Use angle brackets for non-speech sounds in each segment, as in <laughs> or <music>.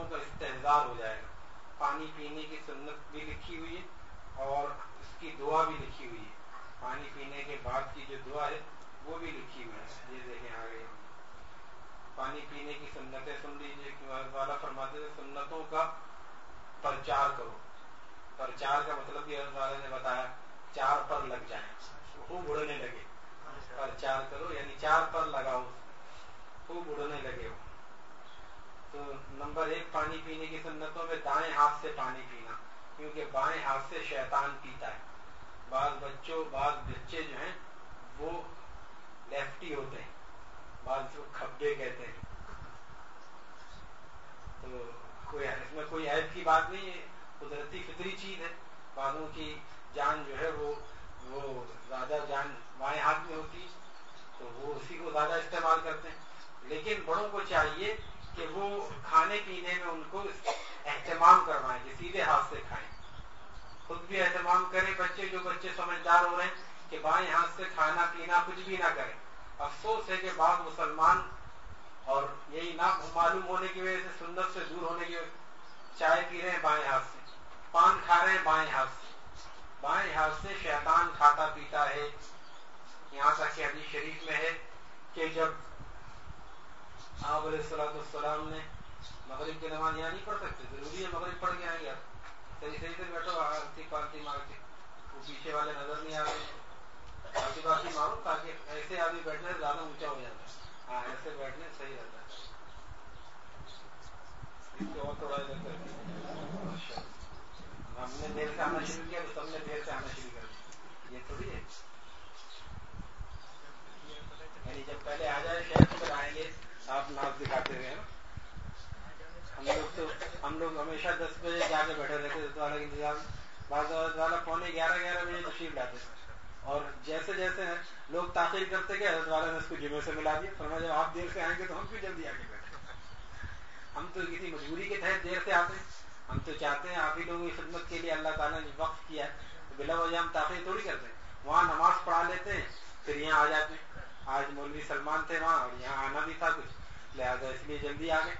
سنتوں کا استحصال ہو جائے گا۔ پانی پینے کی سنت بھی لکھی ہوئی ہے اور اس کی دعا بھی لکھی ہوئی ہے۔ پانی پینے کے بعد کی جو دعا ہے، وہ بھی لکھی ہوئی ہے۔ یہ دیکھیں آگے۔ پانی پینے کی سنتیں سن لیجیے والا فرماتے تھے سنتوں کا پرچار کرو۔ پرچار کا مطلب یہ والا نے بتایا، چار پر لگ جائیں۔ خوب اڑنے لگے۔ پرچار کرو یعنی چار پر لگاؤ۔ خوب اڑنے لگے۔ ہو تو نمبر ایک، پانی پینے کی سنتوں میں دائیں ہاتھ سے پانی پینا، کیونکہ بائیں ہاتھ سے شیطان پیتا ہے۔ بعض بچوں، بعض بچے جو ہیں، وہ لیفٹی ہوتے ہیں، بعض کھبے کہتے ہیں۔ تو کوئی اس میں کوئی عیب کی بات نہیں ہے، قدرتی فطری چیز ہے۔ بعضوں کی جان جو ہے، وہ وہ زیادہ جان بائیں ہاتھ میں ہوتی تو وہ اسی کو زیادہ استعمال کرتے ہیں۔ لیکن بڑوں کو چاہیے کہ وہ کھانے پینے میں ان کو اہتمام کروائیں کہ سیدھے ہاتھ سے کھائیں۔ خود بھی اہتمام کریں بچے جو بچے سمجھدار ہو رہے ہیں کہ بائیں ہاتھ سے کھانا پینا کچھ بھی نہ کریں۔ افسوس ہے کہ بعض مسلمان اور یہی نہ معلوم ہونے کی وجہ سے سنت سے دور ہونے کی وجہ چائے پی رہے ہیں بائیں ہاتھ سے۔ پان کھا رہے ہیں بائیں ہاتھ سے۔ بائیں ہاتھ سے شیطان کھاتا پیتا ہے۔ یہاں تک کہ حدیث شریف میں ہے کہ جب آپ علیہ السلام السلام نے مغرب کی نماز یہاں نہیں پڑھ سکتے، ضروری ہے مغرب پڑھ کے آئیں گے آپ۔ صحیح صحیح سے بیٹھو، آرتی پارتی مار کے۔ وہ پیچھے والے نظر نہیں آ رہے۔ آرتی پارتی مارو تاکہ ایسے آدمی بیٹھنے سے زیادہ اونچا ہو جاتا ہے۔ ہاں ایسے بیٹھنے صحیح رہتا ہے۔ اس کو اور تھوڑا ادھر کر ہم نے دیر سے آنا شروع کیا تو سب نے دیر سے آنا شروع کر دیا۔ یہ تھوڑی ہے۔ یعنی جب پہلے آ جائے شہر پھر آئیں گے۔ آپ ناز دکھاتے ہوئے ہم لوگ تو ہم لوگ ہمیشہ دس بجے جا کے بیٹھے رہتے والا کے انتظام بعض والا پونے گیارہ گیارہ بجے تشریف لاتے اور جیسے جیسے لوگ تاخیر کرتے گئے، حضرت والا نے اس کو جمعے سے ملا دیا فرما جب آپ دیر سے آئیں گے تو ہم بھی جلدی آ کے بیٹھے ہم تو کسی مجبوری کے تحت دیر سے آتے ہیں۔ ہم تو چاہتے ہیں آپ ہی لوگوں کی خدمت کے لیے اللہ تعالیٰ نے وقف کیا ہے بلا وجہ ہم تاخیر تھوڑی کرتے ہیں۔ وہاں نماز پڑھا لیتے ہیں، پھر یہاں آ جاتے ہیں۔ آج مولوی سلمان تھے وہاں اور یہاں آنا بھی تھا کچھ۔ لہٰذا اس لیے جلدی آ گئے۔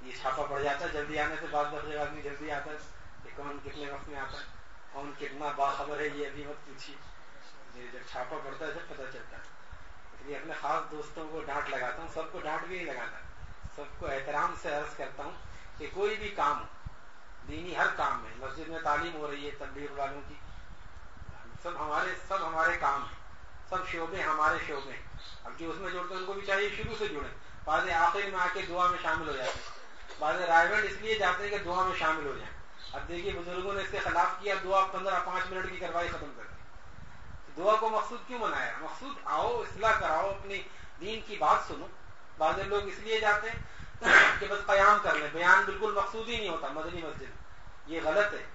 یہ چھاپا پڑ جاتا ہے۔ جلدی آنے سے بعد دفعہ آدمی جلدی آتا ہے۔ کہ کون کتنے وقت میں آتا ہے۔ کون کتنا باخبر ہے یہ ابھی مت پوچھیے۔ جب چھاپا پڑتا ہے سب پتہ چلتا ہے۔ اس لیے اپنے خاص دوستوں کو ڈانٹ لگاتا ہوں۔ سب کو ڈانٹ بھی نہیں لگاتا۔ سب کو احترام سے عرض کرتا ہوں کہ کوئی بھی کام ہو، دینی ہر کام میں، مسجد میں تعلیم ہو رہی ہے تبدیل والوں کی، سب ہمارے سب ہمارے کام ہیں۔ سب شعبے ہمارے شعبے ہیں۔ اب جو اس میں جڑتے ہیں، ان کو بھی چاہیے شروع سے جڑے بعض آخر میں آ کے دعا میں شامل ہو جاتے ہیں۔ بعض رائے اس لیے جاتے ہیں کہ دعا میں شامل ہو جائیں۔ اب دیکھیے، بزرگوں نے اس کے خلاف کیا، دعا پندرہ پانچ منٹ کی کروائی ختم کر دی۔ دعا کو مقصود کیوں بنایا مقصود آؤ، اصلاح کراؤ، اپنی دین کی بات سنو۔ بعض لوگ اس لیے جاتے ہیں کہ بس قیام کر لیں۔ بیان بالکل مقصود ہی نہیں ہوتا، مدنی مسجد۔ یہ غلط ہے۔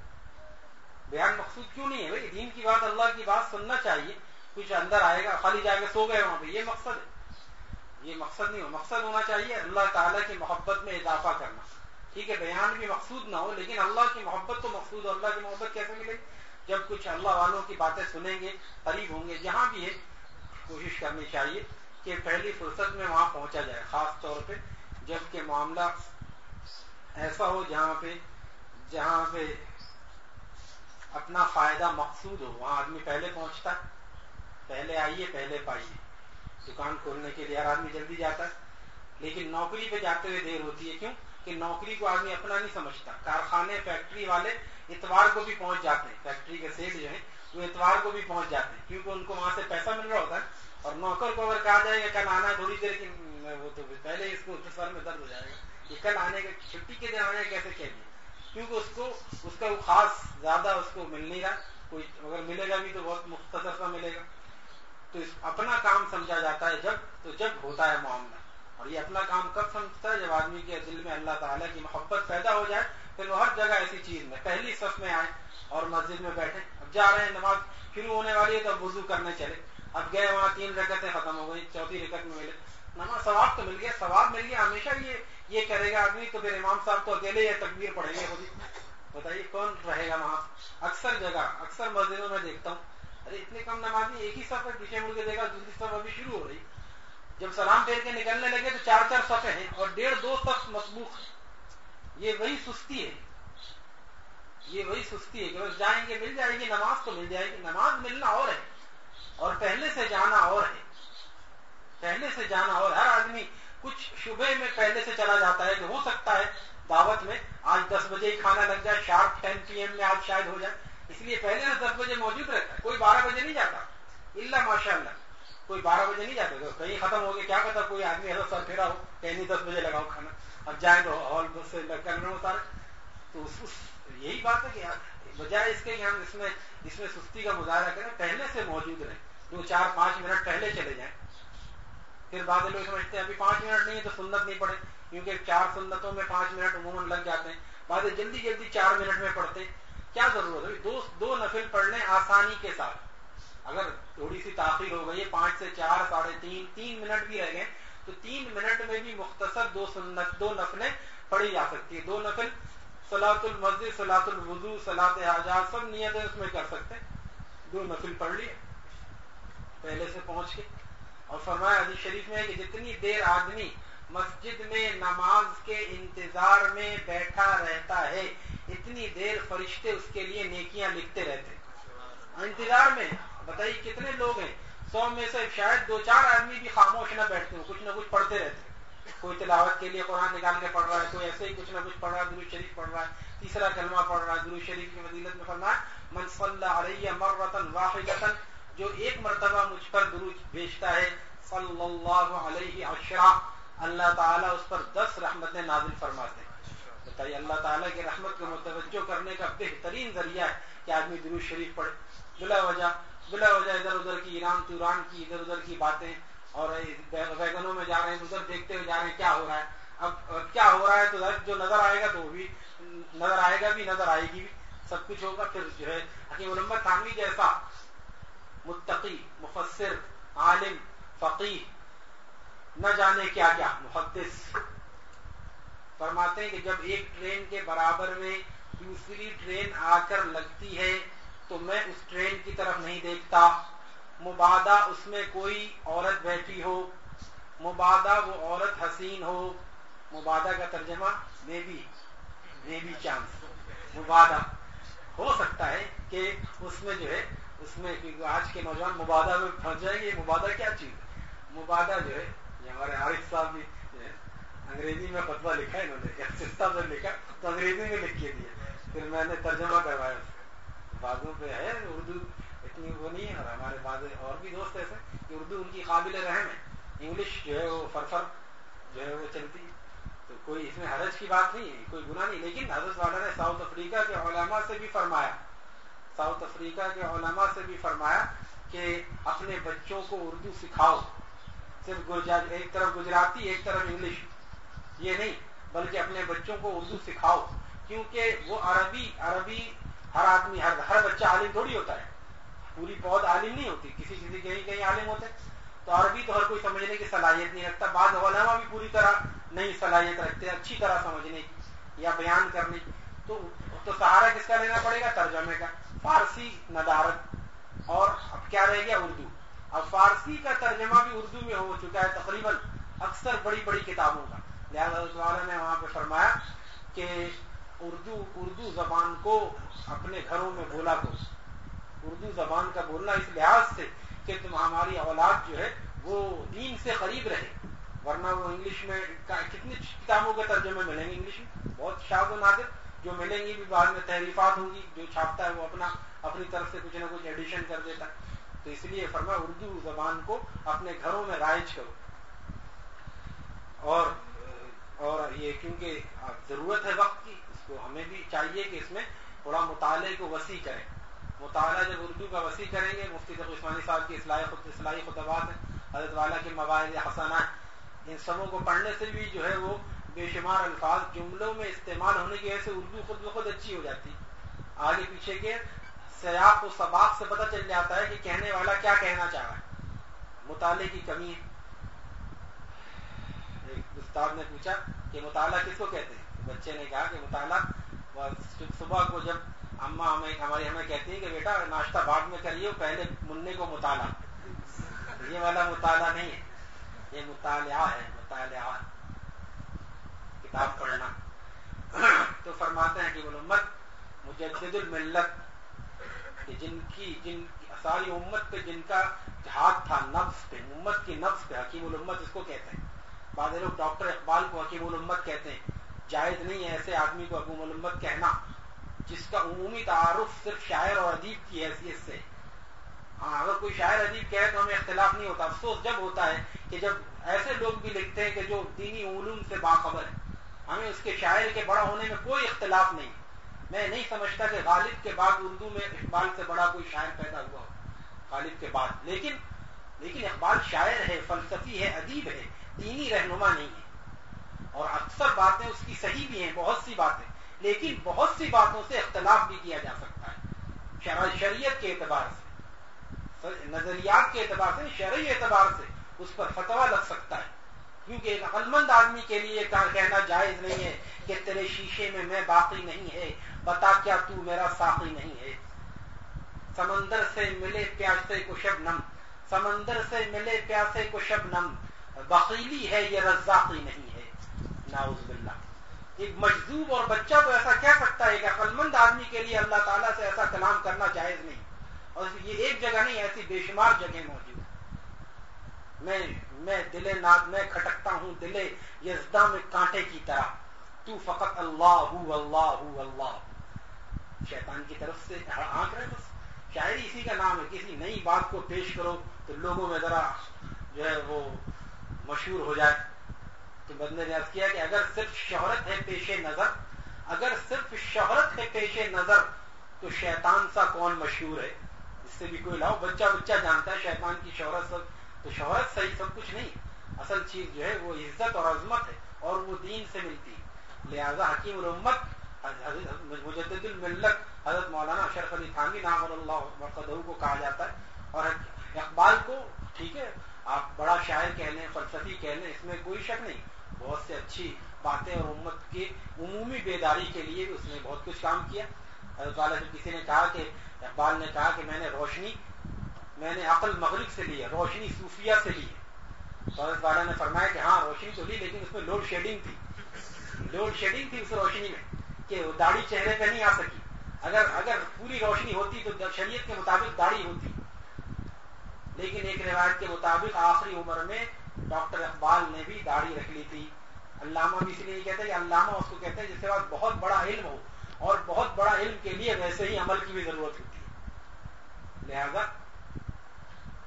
بیان مقصود کیوں نہیں ہے؟ بھائی، دین کی بات، اللہ کی بات سننا چاہیے۔ کچھ اندر آئے گا، خالی جا کے سو گئے وہاں پہ۔ یہ مقصد ہے۔ یہ مقصد نہیں ہو، مقصد ہونا چاہیے اللہ تعالیٰ کی محبت میں اضافہ کرنا۔ ٹھیک ہے، بیان بھی مقصود نہ ہو، لیکن اللہ کی محبت تو مقصود ہو اللہ کی محبت کیسے ملے جب کچھ اللہ والوں کی باتیں سنیں گے، قریب ہوں گے۔ جہاں بھی ہے کوشش کرنی چاہیے کہ پہلی فرصت میں وہاں پہنچا جائے، خاص طور پہ جبکہ معاملہ ایسا ہو جہاں پہ جہاں پہ اپنا فائدہ مقصود ہو۔ وہاں آدمی پہلے پہنچتا ہے پہلے آئیے، پہلے پائیے۔ دکان کھولنے کے لیے ہر آدمی جلدی جاتا ہے۔ لیکن نوکری پہ جاتے ہوئے دیر ہوتی ہے، کیوں؟ کہ نوکری کو آدمی اپنا نہیں سمجھتا۔ کارخانے، فیکٹری والے اتوار کو بھی پہنچ جاتے ہیں۔ فیکٹری کے سیٹ جو ہیں، وہ اتوار کو بھی پہنچ جاتے ہیں۔ کیونکہ ان کو وہاں سے پیسہ مل رہا ہوتا ہے۔ اور نوکر کو اگر کہا جائے گا کل آنا تھوڑی دیر کی، وہ تو پہلے اس کو سر میں درد ہو جائے گا کہ کل آنے کے، چھٹی کے دن آنے کیسے کہہ دیا کیونکہ اس کو، اس کا وہ خاص زیادہ اس کو مل نہیں رہا۔ کوئی اگر ملے گا بھی تو بہت مختصر سا ملے گا۔ تو اپنا کام سمجھا جاتا ہے جب، تو جب ہوتا ہے معاملہ۔ اور یہ اپنا کام کب سمجھتا ہے؟ جب آدمی کے دل میں اللہ تعالیٰ کی محبت پیدا ہو جائے، پھر وہ ہر جگہ ایسی چیز میں، پہلی صف میں آئے اور مسجد میں بیٹھے۔ اب جا رہے ہیں نماز، شروع ہونے والی ہے تو وضو کرنے چلے۔ اب گئے وہاں، تین رکتیں ختم ہو گئی، چوتھی رکت میں ملے۔ نماز ثواب تو مل گیا ثواب مل گیا ہمیشہ یہ یہ کرے گا آدمی، تو پھر امام صاحب تو اکیلے یہ تکبیر پڑھیں گے خود بتائیے کون رہے گا وہاں؟ اکثر جگہ، اکثر مسجدوں میں دیکھتا ہوں۔ ارے اتنے کم نمازی ایک ہی سفر پیچھے مڑ کے دیکھا دوسری سفر ابھی شروع ہو رہی۔ جب سلام پھیر کے نکلنے لگے تو چار چار صفحے ہیں اور ڈیڑھ دو سخت مسبوق یہ وہی سستی ہے۔ یہ وہی سستی ہے کہ بس جائیں گے، مل جائے گی نماز تو مل جائے گی۔ نماز ملنا اور ہے۔ اور پہلے سے جانا اور ہے۔ پہلے سے جانا اور ہر آدمی کچھ شبہ میں پہلے سے چلا جاتا ہے کہ ہو سکتا ہے دعوت میں آج دس بجے ہی کھانا لگ جائے، شارپ ٹین پی ایم میں آج شاید ہو جائے۔ اس لیے پہلے سے دس بجے موجود رہتا ہے، کوئی بارہ بجے نہیں جاتا۔ اللہ ماشاء اللہ کوئی بارہ بجے نہیں جاتا۔ کہیں ختم ہو گیا، کیا پتا کوئی آدمی ایسا سر پھیرا ہو کہیں دس بجے لگاؤ کھانا۔ اب جائیں تو ہال بس سے کرنے ہو سارے تو یہی بات ہے کہ بجائے اس کے کہ ہم اس میں اس میں سستی کا مظاہرہ کریں، پہلے سے موجود رہیں۔ دو، چار، پانچ منٹ پہلے چلے جائیں۔ پھر بعد لوگ سمجھتے ہیں، ابھی پانچ منٹ نہیں ہے تو سنت نہیں پڑے کیونکہ چار سنتوں میں پانچ منٹ عموماً لگ جاتے ہیں۔ بعد جلدی جلدی چار منٹ میں پڑھتے کیا ضرورت ہے؟ دو دو نفل پڑھنے آسانی کے ساتھ۔ اگر تھوڑی سی تاخیر ہو گئی ہے، پانچ سے چار، ساڑھے تین تین منٹ بھی رہ گئے، تو تین منٹ میں بھی مختصر دو سنت دو نفلیں پڑھی جا سکتی ہے دو نفل سلاۃ المسد سلاۃ الوضو سلاط حاجات، سب نیتیں اس میں کر سکتے دو نفل پڑھ لیے، پہلے سے پہنچ کے۔ اور فرمایا حدیث شریف میں کہ جتنی دیر آدمی مسجد میں نماز کے انتظار میں بیٹھا رہتا ہے۔ اتنی دیر فرشتے اس کے لیے نیکیاں لکھتے رہتے انتظار میں، بتائیے کتنے لوگ ہیں؟ سو میں سے شاید دو چار آدمی بھی خاموش نہ بیٹھتے ہو کچھ نہ کچھ پڑھتے رہتے کوئی تلاوت کے لیے قرآن نکال کے پڑھ رہا ہے، کوئی ایسے ہی کچھ نہ کچھ پڑھ رہا ہے درو شریف پڑھ رہا ہے، تیسرا کلمہ پڑھ رہا ہے درو شریف کی مدیلت میں پڑھنا من صلی علیہ مرتن واحدتا جو ایک مرتبہ مجھ پر درو بھیجتا ہے صلی اللہ علیہ عشرہ۔ اللہ تعالیٰ اس پر دس رحمتیں نازل فرماتے ہیں۔ بتائیے، اللہ تعالیٰ کی رحمت کو متوجہ کرنے کا بہترین ذریعہ ہے کہ آدمی درو شریف پڑھے۔ بلا وجہ بلا وجہ ادھر ادھر کی ایران توران کی، ادھر ادھر کی باتیں اور ویگنوں میں جا رہے ہیں، ادھر دیکھتے ہوئے جا رہے ہیں، کیا ہو رہا ہے؟ اب کیا ہو رہا ہے تو جو نظر آئے گا تو وہ بھی، نظر آئے گا بھی، نظر آئے گی بھی۔ سب کچھ ہوگا، پھر جو ہے، حکیم علمت تھانوی جیسا متقی، مفسر، عالم فقیر نہ جانے کیا کیا، محدث۔ فرماتے ہیں کہ جب ایک ٹرین کے برابر میں دوسری ٹرین آ کر لگتی ہے تو میں اس ٹرین کی طرف نہیں دیکھتا۔ مبادہ اس میں کوئی عورت بیٹھی ہو، مبادہ وہ عورت حسین ہو۔ مبادہ کا ترجمہ may be may be chance مبادہ۔ ہو سکتا ہے کہ اس میں جو ہے، اس میں آج کے نوجوان مبادہ میں پھنس جائیں گے، مبادہ کیا چیز؟ مبادہ جو ہے یہ ہمارے عارف صاحب بھی انگریزی میں فتوا لکھا انہوں نے۔ لکھا، تو انگریزی میں لکھ کے دیا۔ پھر میں نے ترجمہ کروایا۔ بازوں پہ ہے، اردو اتنی وہ نہیں ہے، اور ہمارے بعض اور بھی دوست ایسے کہ اردو ان کی قابل رحم ہے۔ انگلش جو ہے وہ فرفر جو ہے وہ چلتی تو کوئی اس میں حرج کی بات نہیں ہے، کوئی گناہ نہیں۔ لیکن حضرت والا نے ساؤتھ افریقہ کے علماء سے بھی فرمایا۔ ساؤتھ افریقہ کے علماء سے بھی فرمایا کہ اپنے بچوں کو اردو سکھاؤ۔ صرف ایک طرف گجراتی، ایک طرف انگلش۔ یہ نہیں، بلکہ اپنے بچوں کو اردو سکھاؤ۔ کیونکہ وہ عربی عربی ہر آدمی، ہر ہر بچہ عالم تھوڑی ہوتا ہے۔ پوری بہت عالم نہیں ہوتی، کسی کسی کہیں کہیں عالم ہوتے تو عربی تو ہر کوئی سمجھنے کی صلاحیت نہیں رکھتا۔ بعض علماء بھی پوری طرح نہیں صلاحیت رکھتے، اچھی طرح سمجھنے کی یا بیان کرنے۔ کی تو تو سہارا کس کا لینا پڑے گا؟ ترجمے کا۔ فارسی ندارت۔ اور اب کیا رہ گیا؟ اردو۔ اب فارسی کا ترجمہ بھی اردو میں ہو چکا ہے، تقریباً اکثر بڑی بڑی کتابوں کا۔ لہٰذا نے وہاں پہ فرمایا کہ اردو اردو زبان کو اپنے گھروں میں بولا کرو۔ اردو زبان کا بولنا اس لحاظ سے کہ تم ہماری اولاد جو ہے وہ دین سے قریب رہے۔ ورنہ وہ انگلش میں کتنی کتابوں کے ترجمے ملیں گے انگلش میں؟ بہت شاد و نادر۔ جو ملیں گی بھی بعد میں تحریفات ہوں گی، جو چھاپتا ہے وہ اپنا، اپنی طرف سے کچھ نہ کچھ ایڈیشن کر دیتا ہے۔ تو اس لیے فرما اردو زبان کو اپنے گھروں میں رائج کرو۔ اور اور یہ کیونکہ ضرورت ہے وقت کی، اس کو ہمیں بھی چاہیے کہ اس میں تھوڑا مطالعے کو وسیع کریں۔ مطالعہ جب اردو کا وسیع کریں گے، مفتی تق عثمانی صاحب کی اصلاحی خطبات ہیں، حضرت والا کے مواعظ حسنات ان سبوں کو پڑھنے سے بھی جو ہے وہ بے شمار الفاظ جملوں میں استعمال ہونے کی وجہ سے اردو خود بخود اچھی ہو جاتی۔ آگے پیچھے کے سیاق و سباق سے پتہ چل جاتا ہے کہ کہنے والا کیا کہنا چاہ رہا ہے۔ مطالعے کی کمی ہے۔ ایک استاد نے پوچھا کہ مطالعہ کس کو کہتے ہیں؟ بچے نے کہا کہ مطالعہ صبح کو جب اما ہمیں ہماری ہمیں کہتی ہیں کہ بیٹا ناشتہ بعد میں کریے، پہلے مننے کو مطالعہ۔ یہ والا مطالعہ نہیں ہے۔ یہ مطالعہ ہے، مطالعہ۔ کتاب پڑھنا۔ تو فرماتے ہیں کہ امت مجدد الملت کہ جن کی جن ساری امت پہ جن کا ہاتھ تھا، نفس پہ، امت کی نفس پہ، حکیم الامت اس کو کہتے ہیں۔ بعض لوگ ڈاکٹر اقبال کو حکیم الامت کہتے ہیں۔ جائز نہیں ہے ایسے آدمی کو حکوم الامت کہنا، جس کا عمومی تعارف صرف شاعر اور ادیب کی حیثیت سے۔ ہاں اگر کوئی شاعر ادیب کہے تو ہمیں اختلاف نہیں ہوتا۔ افسوس جب ہوتا ہے کہ جب ایسے لوگ بھی لکھتے ہیں کہ جو دینی علوم سے باخبر ہے ہمیں اس کے شاعر کے بڑا ہونے میں کوئی اختلاف نہیں۔ میں نہیں سمجھتا کہ غالب کے بعد اردو میں اقبال سے بڑا کوئی شاعر پیدا ہوا ہو، غالب کے بعد۔ لیکن لیکن اقبال شاعر ہے، فلسفی ہے، ادیب ہے، دینی رہنما نہیں ہے۔ اور اکثر باتیں اس کی صحیح بھی ہیں، بہت سی باتیں۔ لیکن بہت سی باتوں سے اختلاف بھی کیا جا سکتا ہے۔ شریعت کے اعتبار سے نظریات کے اعتبار سے، شرعی اعتبار سے اس پر فتوا لگ سکتا ہے۔ کیونکہ ایک عقلمند آدمی کے لیے کہنا جائز نہیں ہے کہ تیرے شیشے میں میں باقی نہیں ہے۔ بتا کیا تو میرا ساقی نہیں ہے۔ سمندر سے ملے پیاسے کو شب نم۔ سمندر سے ملے پیاسے کو شب نم۔ ہے یہ رزاقی نہیں ہے۔ ناؤز باللہ۔ ایک مجذوب اور بچہ تو ایسا کہہ سکتا ہے کہ عقلمند آدمی کے لیے اللہ تعالیٰ سے ایسا کلام کرنا جائز نہیں۔ اور یہ ایک جگہ نہیں، ایسی بے شمار جگہ موجود میں میں دلے ناد میں کھٹکتا ہوں دلے یزدہ میں کانٹے کی طرح۔ تو فقط اللہ اللہ اللہ۔ شیطان کی طرف سے آنکھ رہے بس۔ شاعری اسی کا نام ہے؟ کسی نئی بات کو پیش کرو تو لوگوں میں ذرا جو ہے وہ مشہور ہو جائے۔ تو بندے نے کیا کہ اگر صرف شہرت ہے پیش نظر، اگر صرف شہرت ہے پیش نظر، تو شیطان سا کون مشہور ہے؟ اس سے بھی کوئی لاؤ، بچہ بچہ جانتا ہے شیطان کی شہرت سب۔ تو شہرت صحیح سب کچھ نہیں، اصل چیز جو ہے وہ عزت اور عظمت ہے اور وہ دین سے ملتی۔ لہذا حکیم الامت مجدد الملت حضرت مولانا اشرف علی خانوی نام اللہ کو کہا جاتا ہے اور اقبال کو ٹھیک ہے، آپ بڑا شاعر کہہ لیں فلسفی کہہ لیں اس میں کوئی شک نہیں، بہت سے اچھی باتیں اور امت کی عمومی بیداری کے لیے اس نے بہت کچھ کام کیا۔ حضرت والا سے کسی نے کہا کہ، اقبال نے کہا کہ میں نے روشنی، میں نے عقل مغرب سے لی ہے، روشنی صوفیہ سے لی ہے۔ حضرت والا نے فرمایا کہ ہاں روشنی تو لی، لیکن اس میں لوڈ شیڈنگ تھی۔ لوڈ شیڈنگ تھی اس روشنی میں۔ کہ داڑھی چہرے پہ نہیں آ سکی۔ اگر اگر پوری روشنی ہوتی تو شریعت کے مطابق داڑھی ہوتی۔ لیکن ایک روایت کے مطابق آخری عمر میں ڈاکٹر اقبال نے بھی داڑھی رکھ لی تھی۔ علامہ بھی اس لیے کہتے ہیں کہ علامہ اس کو کہتے ہیں جس کے بعد بہت بڑا علم ہو اور بہت بڑا علم کے لیے ویسے ہی عمل کی بھی ضرورت ہوتی ہے۔ لہذا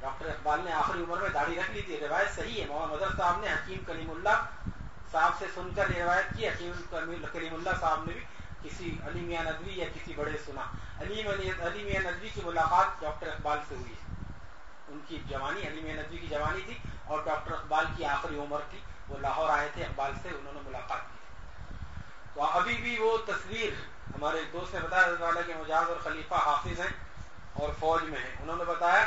ڈاکٹر اقبال نے آخری عمر میں داڑھی رکھ لی تھی۔ روایت صحیح ہے۔ محمد مدر صاحب نے حکیم کلیم اللہ صاحب سے سن کر یہ روایت کی، حکیم کلیم اللہ صاحب نے بھی کسی علی میاں ندوی یا کسی بڑے سنا۔ علی علی میاں ندوی کی ملاقات ڈاکٹر اقبال سے ہوئی۔ ہے ان کی جوانی، علی میاں ندوی کی جوانی تھی اور ڈاکٹر اقبال کی آخری عمر تھی۔ وہ لاہور آئے تھے، اقبال سے انہوں نے ملاقات کی۔ تو ابھی بھی وہ تصویر ہمارے دوست نے بتایا والا کے مجاز اور خلیفہ حافظ ہیں اور فوج میں ہیں۔ انہوں نے بتایا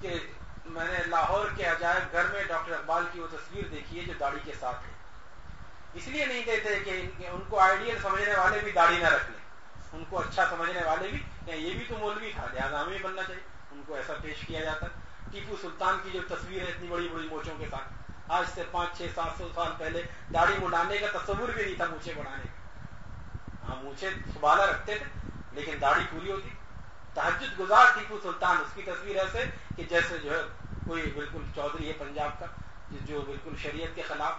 کہ میں نے لاہور کے عجائب گھر میں ڈاکٹر اقبال کی وہ تصویر دیکھی ہے جو داڑھی کے ساتھ ہے۔ اس لیے نہیں دیتے کہ ان کو آئیڈیل سمجھنے والے بھی داڑھی نہ رکھ لیں ان کو اچھا سمجھنے والے بھی یہ بھی تو مولوی تھا، لہٰذا ہمیں بننا چاہیے۔ ان کو ایسا پیش کیا جاتا۔ ٹیپو سلطان کی جو تصویر ہے اتنی بڑی بڑی موچوں کے ساتھ۔ آج سے پانچ، چھ، سات سو سال پہلے داڑھی مڈانے کا تصور بھی نہیں تھا مونچے بڑھانے کا۔ ہاں مونچے سبالا رکھتے تھے، لیکن داڑھی پوری ہوتی۔ تحجد گزار ٹیپو سلطان، اس کی تصویر ایسے کہ جیسے جو ہے، کوئی بالکل چودھری ہے پنجاب کا جو بالکل شریعت کے خلاف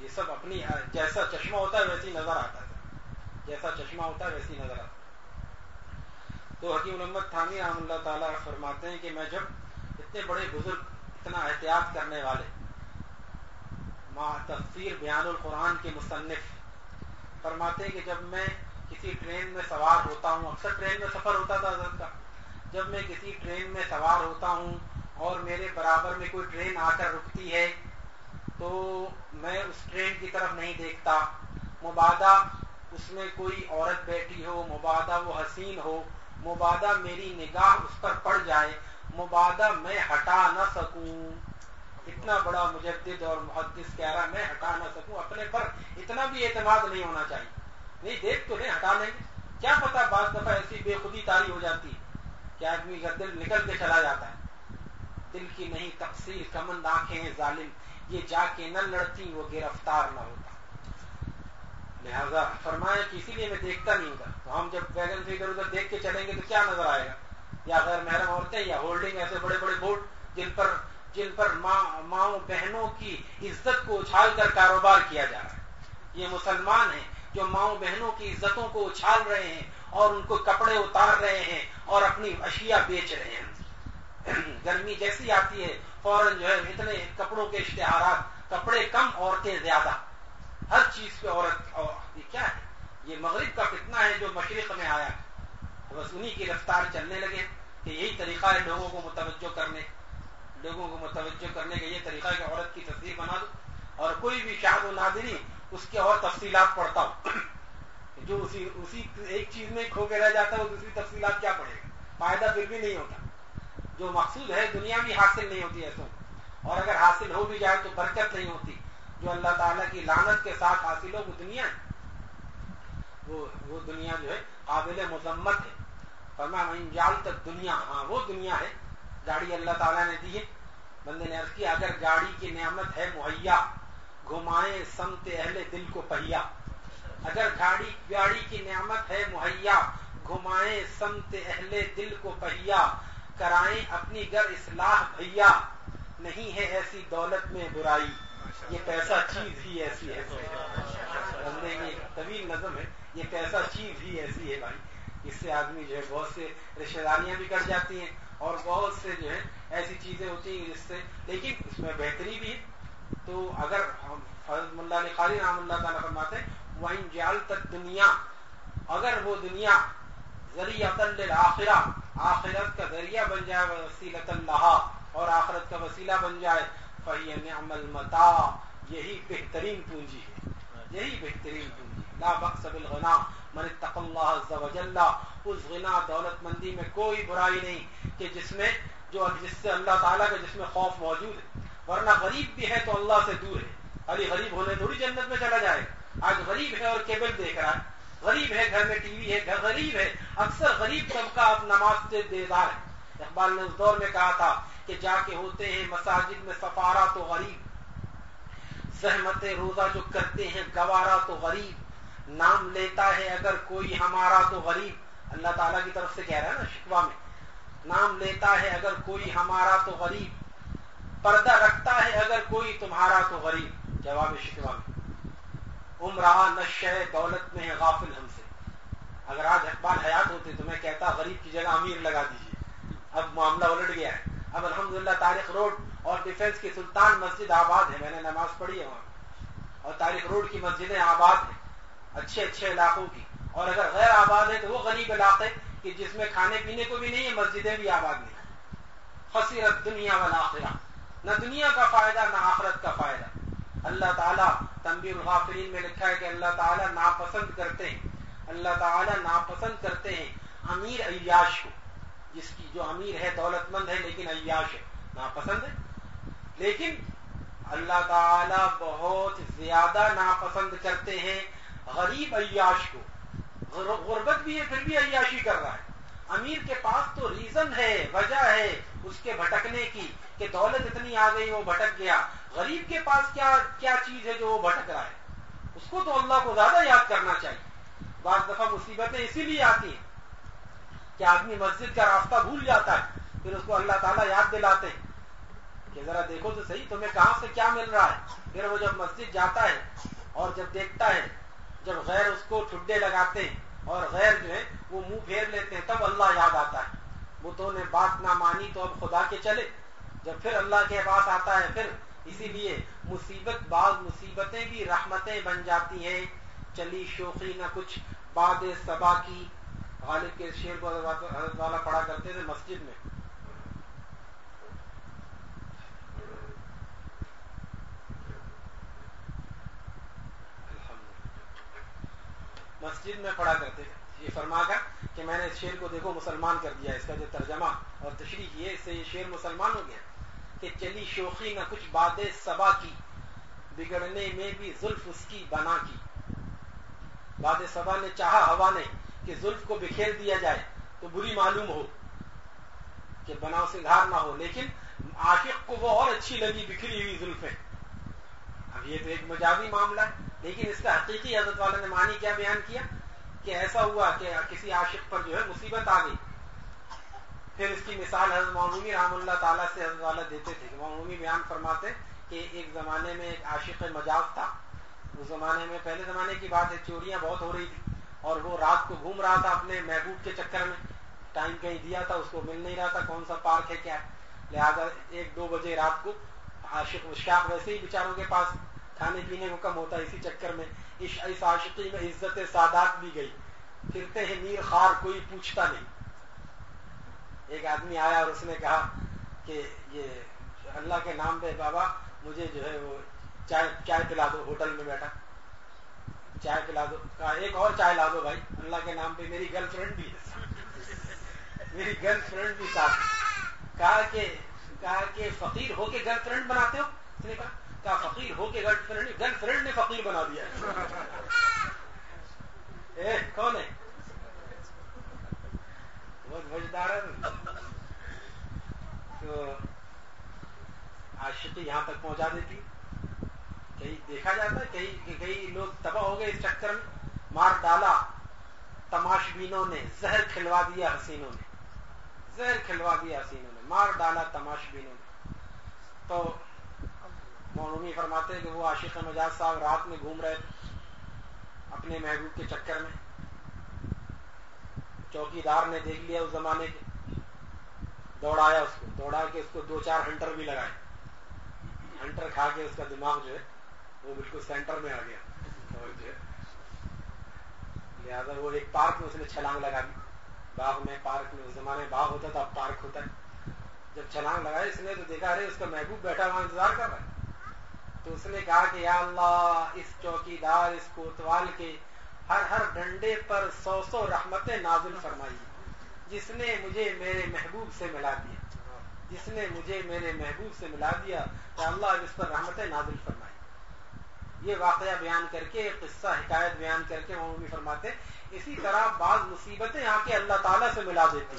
یہ سب اپنی، جیسا چشمہ ہوتا ہے ویسی نظر آتا ہے۔ جیسا چشمہ ہوتا ہے ویسی نظر آتا ہے۔ تو حکیم محمد تھانی رحم اللہ تعالیٰ فرماتے ہیں کہ میں جب اتنے بڑے بزرگ، اتنا احتیاط کرنے والے تفسیر بیان القرآن کے مصنف فرماتے ہیں کہ جب میں کسی ٹرین میں سوار ہوتا ہوں، اکثر ٹرین میں سفر ہوتا تھا حضرت کا، جب میں کسی ٹرین میں سوار ہوتا ہوں اور میرے برابر میں کوئی ٹرین آ کر رکتی ہے تو میں اس ٹرین کی طرف نہیں دیکھتا۔ مبادہ اس میں کوئی عورت بیٹھی ہو مبادہ وہ حسین ہو مبادہ میری نگاہ اس پر پڑ جائے مبادہ میں ہٹا نہ سکوں۔ اتنا بڑا مجدد اور محدث کہہ رہا میں ہٹا نہ سکوں۔ اپنے پر اتنا بھی اعتماد نہیں ہونا چاہیے۔ نہیں، دیکھ تو نہیں ہٹا لیں گے۔ کیا پتا بعض دفعہ ایسی بے خودی تاری ہو جاتی ہے کہ آدمی کا دل نکل کے چلا جاتا ہے۔ دل کی نہیں تقسیم کمند آنکھیں، ظالم۔ یہ جا کے نہ لڑتی وہ گرفتار نہ ہوتا۔ لہذا فرمایا کہ اسی لیے میں دیکھتا نہیں ہوتا تو ہم جب ویگن سے ادھر ادھر دیکھ کے چلیں گے تو کیا نظر آئے گا؟ یا غیر محرم عورتیں یا ہولڈنگ ایسے بڑے بڑے بورڈ جن پر جن پر ماں بہنوں کی عزت کو اچھال کر کاروبار کیا جا رہا ہے۔ یہ مسلمان ہیں جو ماؤں بہنوں کی عزتوں کو اچھال رہے ہیں اور ان کو کپڑے اتار رہے ہیں اور اپنی اشیاء بیچ رہے ہیں۔ گرمی جیسی آتی ہے فوراً جو ہے اتنے کپڑوں کے اشتہارات، کپڑے کم، عورتیں زیادہ۔ ہر چیز پہ عورت یہ کیا ہے؟ یہ مغرب کا کتنا ہے جو مشرق میں آیا۔ بس انہیں کی رفتار چلنے لگے کہ یہی طریقہ ہے لوگوں کو متوجہ کرنے۔ لوگوں کو متوجہ کرنے کا یہ طریقہ ہے کہ عورت کی تصویر بنا دو۔ اور کوئی بھی شاد و نادری، اس کے اور تفصیلات پڑھتا ہوں جو اسی اسی ایک چیز میں کھو کے رہ جاتا ہے، وہ دوسری تفصیلات کیا پڑے گا؟ فائدہ پھر بھی نہیں ہوتا۔ جو مقصود ہے دنیا بھی حاصل نہیں ہوتی ایسوں اور اگر حاصل ہو بھی جائے تو برکت نہیں ہوتی۔ جو اللہ تعالیٰ کی لانت کے ساتھ حاصل ہو وہ دنیا ہے۔ وہ وہ دنیا جو ہے قابل مذمت ہے۔ فرما جال تک دنیا ہاں وہ دنیا ہے۔ گاڑی اللہ تعالیٰ نے دی ہے۔ بندے نے عرض کیا، اگر گاڑی کی نعمت ہے مہیا، گھمائے، سمت اہل دل کو پہیا۔ اگر گاڑی گاڑی کی نعمت ہے مہیا، گھمائے، سمت اہل دل کو پہیا۔ کرائیں اپنی گر اصلاح بھیا، نہیں ہے ایسی دولت میں برائی۔ یہ پیسہ چیز ہی ایسی ہے۔ بندے کی طویل نظم ہے۔ یہ پیسہ چیز ہی ایسی ہے بھائی۔ اس سے آدمی جو ہے بہت سے رشتے داریاں بھی کٹ جاتی ہیں اور بہت سے جو ہے ایسی چیزیں ہوتی ہیں جس سے، لیکن اس میں بہتری بھی ہے۔ تو اگر ہم اللہ علیہ خالی رحم اللہ تعالیٰ فرماتے ہیں وہیں جال تک دنیا اگر وہ دنیا ذریعہ آخرہ آخرت کا ذریعہ بن جائے وسیلت اللہ اور آخرت کا وسیلہ بن جائے، فہی نعم المتا۔ یہی بہترین پونجی ہے۔ یہی بہترین پونجی لا بخش بالغنا۔ من اتق اللہ عز و جل۔ اس غنا دولت مندی میں کوئی برائی نہیں کہ جس میں جو جس سے اللہ تعالیٰ کا جس میں خوف موجود ہے۔ ورنہ غریب بھی ہے تو اللہ سے دور ہے۔ ابھی غریب ہونے تھوڑی جنت میں چلا جائے۔ آج غریب ہے اور کیبل دیکھ رہا ہے۔ غریب ہے، گھر میں ٹی وی ہے غریب ہے، اکثر غریب طبقہ اب نماز سے بیدار ہے۔ اقبال نے اس دور میں کہا تھا کہ جا کے ہوتے ہیں مساجد میں سفارا تو غریب، زحمت روزہ جو کرتے ہیں گوارا تو غریب، نام لیتا ہے اگر کوئی ہمارا تو غریب۔ اللہ تعالیٰ کی طرف سے کہہ رہا ہے نا شکوا میں، نام لیتا ہے اگر کوئی ہمارا تو غریب، پردہ رکھتا ہے اگر کوئی تمہارا تو غریب۔ جواب شکوا میں۔ عمرہ نشے دولت میں ہے غافل ہم سے۔ اگر آج اقبال حیات ہوتے تو میں کہتا غریب کی جگہ امیر لگا دیجیے اب معاملہ الٹ گیا ہے۔ اب الحمدللہ تاریخ روڈ اور ڈیفینس کی سلطان مسجد آباد ہے میں نے نماز پڑھی ہے وہاں۔ اور تاریخ روڈ کی مسجدیں آباد ہیں۔ اچھے اچھے علاقوں کی۔ اور اگر غیر آباد ہے تو وہ غریب علاقے کہ جس میں کھانے پینے کو بھی نہیں ہے، مسجدیں بھی آباد نہیں خصیرت دنیا والا نہ دنیا کا فائدہ، نہ آخرت کا فائدہ۔ اللہ تعالیٰ تنبی الغافرین میں لکھا ہے کہ اللہ تعالیٰ ناپسند کرتے ہیں۔ اللہ تعالیٰ ناپسند کرتے ہیں۔ امیر عیاش کو، جس کی جو امیر ہے، دولت مند ہے، لیکن عیاش ہے، ناپسند ہے۔ لیکن اللہ تعالی بہت زیادہ ناپسند کرتے ہیں غریب عیاش کو۔ غربت بھی ہے، پھر بھی عیاشی کر رہا ہے۔ امیر کے پاس تو ریزن ہے، وجہ ہے اس کے بھٹکنے کی کہ دولت اتنی آ گئی، وہ بھٹک گیا۔ غریب کے پاس کیا کیا چیز ہے جو وہ بھٹک رہا ہے؟ اس کو تو اللہ کو زیادہ یاد کرنا چاہیے۔ بعض دفعہ مصیبتیں اسی لیے آتی ہیں کہ آدمی مسجد کا راستہ بھول جاتا ہے، پھر اس کو اللہ تعالیٰ یاد دلاتے ہیں کہ ذرا دیکھو تو صحیح، تمہیں کہاں سے کیا مل رہا ہے؟ پھر وہ جب مسجد جاتا ہے اور جب دیکھتا ہے، جب غیر اس کو ٹھڈے لگاتے ہیں اور غیر جو ہے وہ منہ پھیر لیتے ہیں، تب اللہ یاد آتا ہے۔ وہ تو نے بات نہ مانی تو اب خدا کے چلے۔ جب پھر اللہ کے پاس آتا ہے، پھر اسی لیے مصیبت، بعض مصیبتیں بھی رحمتیں بن جاتی ہیں۔ چلی شوقی نہ کچھ۔ باد صبا کی غالب کے شیر کو والا پڑھا کرتے تھے مسجد میں۔ مسجد میں پڑھا کرتے تھے۔ یہ فرما کر کہ میں نے اس شیر کو دیکھو مسلمان کر دیا، اس کا جو ترجمہ اور تشریح کی ہے، اس سے یہ شیر مسلمان ہو گیا۔ کہ چلی شوخی نہ کچھ باد صبا کی، بگڑنے میں بھی زلف اس کی بنا کی۔ باد صبا نے چاہا، ہوا نے کہ زلف کو بکھیر دیا جائے تو بری معلوم ہو کہ بنا سنگھار نہ ہو، لیکن عاشق کو وہ اور اچھی لگی بکھری ہوئی زلفیں اب یہ تو ایک مجازی معاملہ ہے، لیکن اس کا حقیقی حضرت والا نے معنی کیا بیان کیا؟ کہ ایسا ہوا کہ کسی عاشق پر جو ہے مصیبت آ گئی۔ پھر اس کی مثال حضرت معمومی رحم اللہ تعالیٰ سے حضرت والا دیتے تھے معمومی بیان فرماتے کہ ایک زمانے میں ایک عاشق مجاز تھا۔ اس زمانے میں، پہلے زمانے کی بات ہے، چوریاں بہت ہو رہی تھی اور وہ رات کو گھوم رہا تھا اپنے محبوب کے چکر میں۔ ٹائم کہیں دیا تھا، اس کو مل نہیں رہا تھا، کون سا پارک ہے، کیا ہے؟ لہٰذا ایک دو بجے رات کو عاشق اشاق ویسے ہی بیچاروں کے پاس کھانے پینے کو کم ہوتا ہے، اسی چکر میں اس عاشقی میں عزت سادات بھی گئی۔ پھرتے ہیں، میر خار کوئی پوچھتا نہیں۔ ایک آدمی آیا اور اس نے کہا کہ یہ اللہ کے نام پہ بابا، مجھے جو ہے وہ چائے چائے پلا دو، ہوٹل میں بیٹھا۔ چائے پلا دو۔ کہا، ایک اور چائے لا دو بھائی، اللہ کے نام پہ میری گرل فرینڈ بھی ہے۔ میری گرل فرینڈ بھی ساتھ کہا کہ کہا کہ فقیر ہو کے گرل فرینڈ بناتے ہو؟ اس نے کہا کیا فقیر ہو کے گرل فرینڈ گرل فرینڈ نے فقیر بنا دیا کون ہے؟ تو عاشقی یہاں تک پہنچا دیتی۔ کہیں دیکھا جاتا ہے، کہیں کئی لوگ تباہ ہو گئے اس چکر میں۔ مار ڈالا۔ تماش بینوں نے، زہر کھلوا دیا حسینوں نے۔ زہر کھلوا دیا حسینوں نے۔ مار ڈالا تماش بینوں نے۔ تو مولومی فرماتے ہیں کہ وہ عاشق مجاز صاحب رات میں گھوم رہے۔ اپنے محبوب کے چکر میں۔ چوکی دار نے دیکھ لیا اس زمانے کے۔ دوڑایا اس کو۔ دوڑا کے اس کو دو چار ہنٹر بھی لگائے۔ ہنٹر کھا کے اس کا دماغ جو ہے، وہ بالکل سینٹر میں آ گیا۔ اور جو ہے، لہٰذا وہ ایک پارک میں اس نے چھلانگ لگا دی۔ باغ میں، پارک میں، اس زمانے باغ ہوتا تھا، اب پارک ہوتا ہے۔ جب چھلانگ لگائی اس نے تو دیکھا رہے اس کا محبوب بیٹھا وہاں انتظار کر رہا ہے۔ تو اس نے کہا کہ یا اللہ، اس چوکی دار اس کوتوال کے ہر ہر ڈنڈے پر سو سو رحمت نازل فرمائی جس نے مجھے میرے محبوب سے ملا دیا۔ جس نے مجھے میرے محبوب سے ملا دیا کہ اللہ اس پر رحمت نازل فرمائی۔ یہ واقعہ بیان کر کے، قصہ، حکایت بیان کر کے وہ بھی فرماتے اسی طرح بعض مصیبتیں آ کے اللہ تعالیٰ سے ملا دیتی۔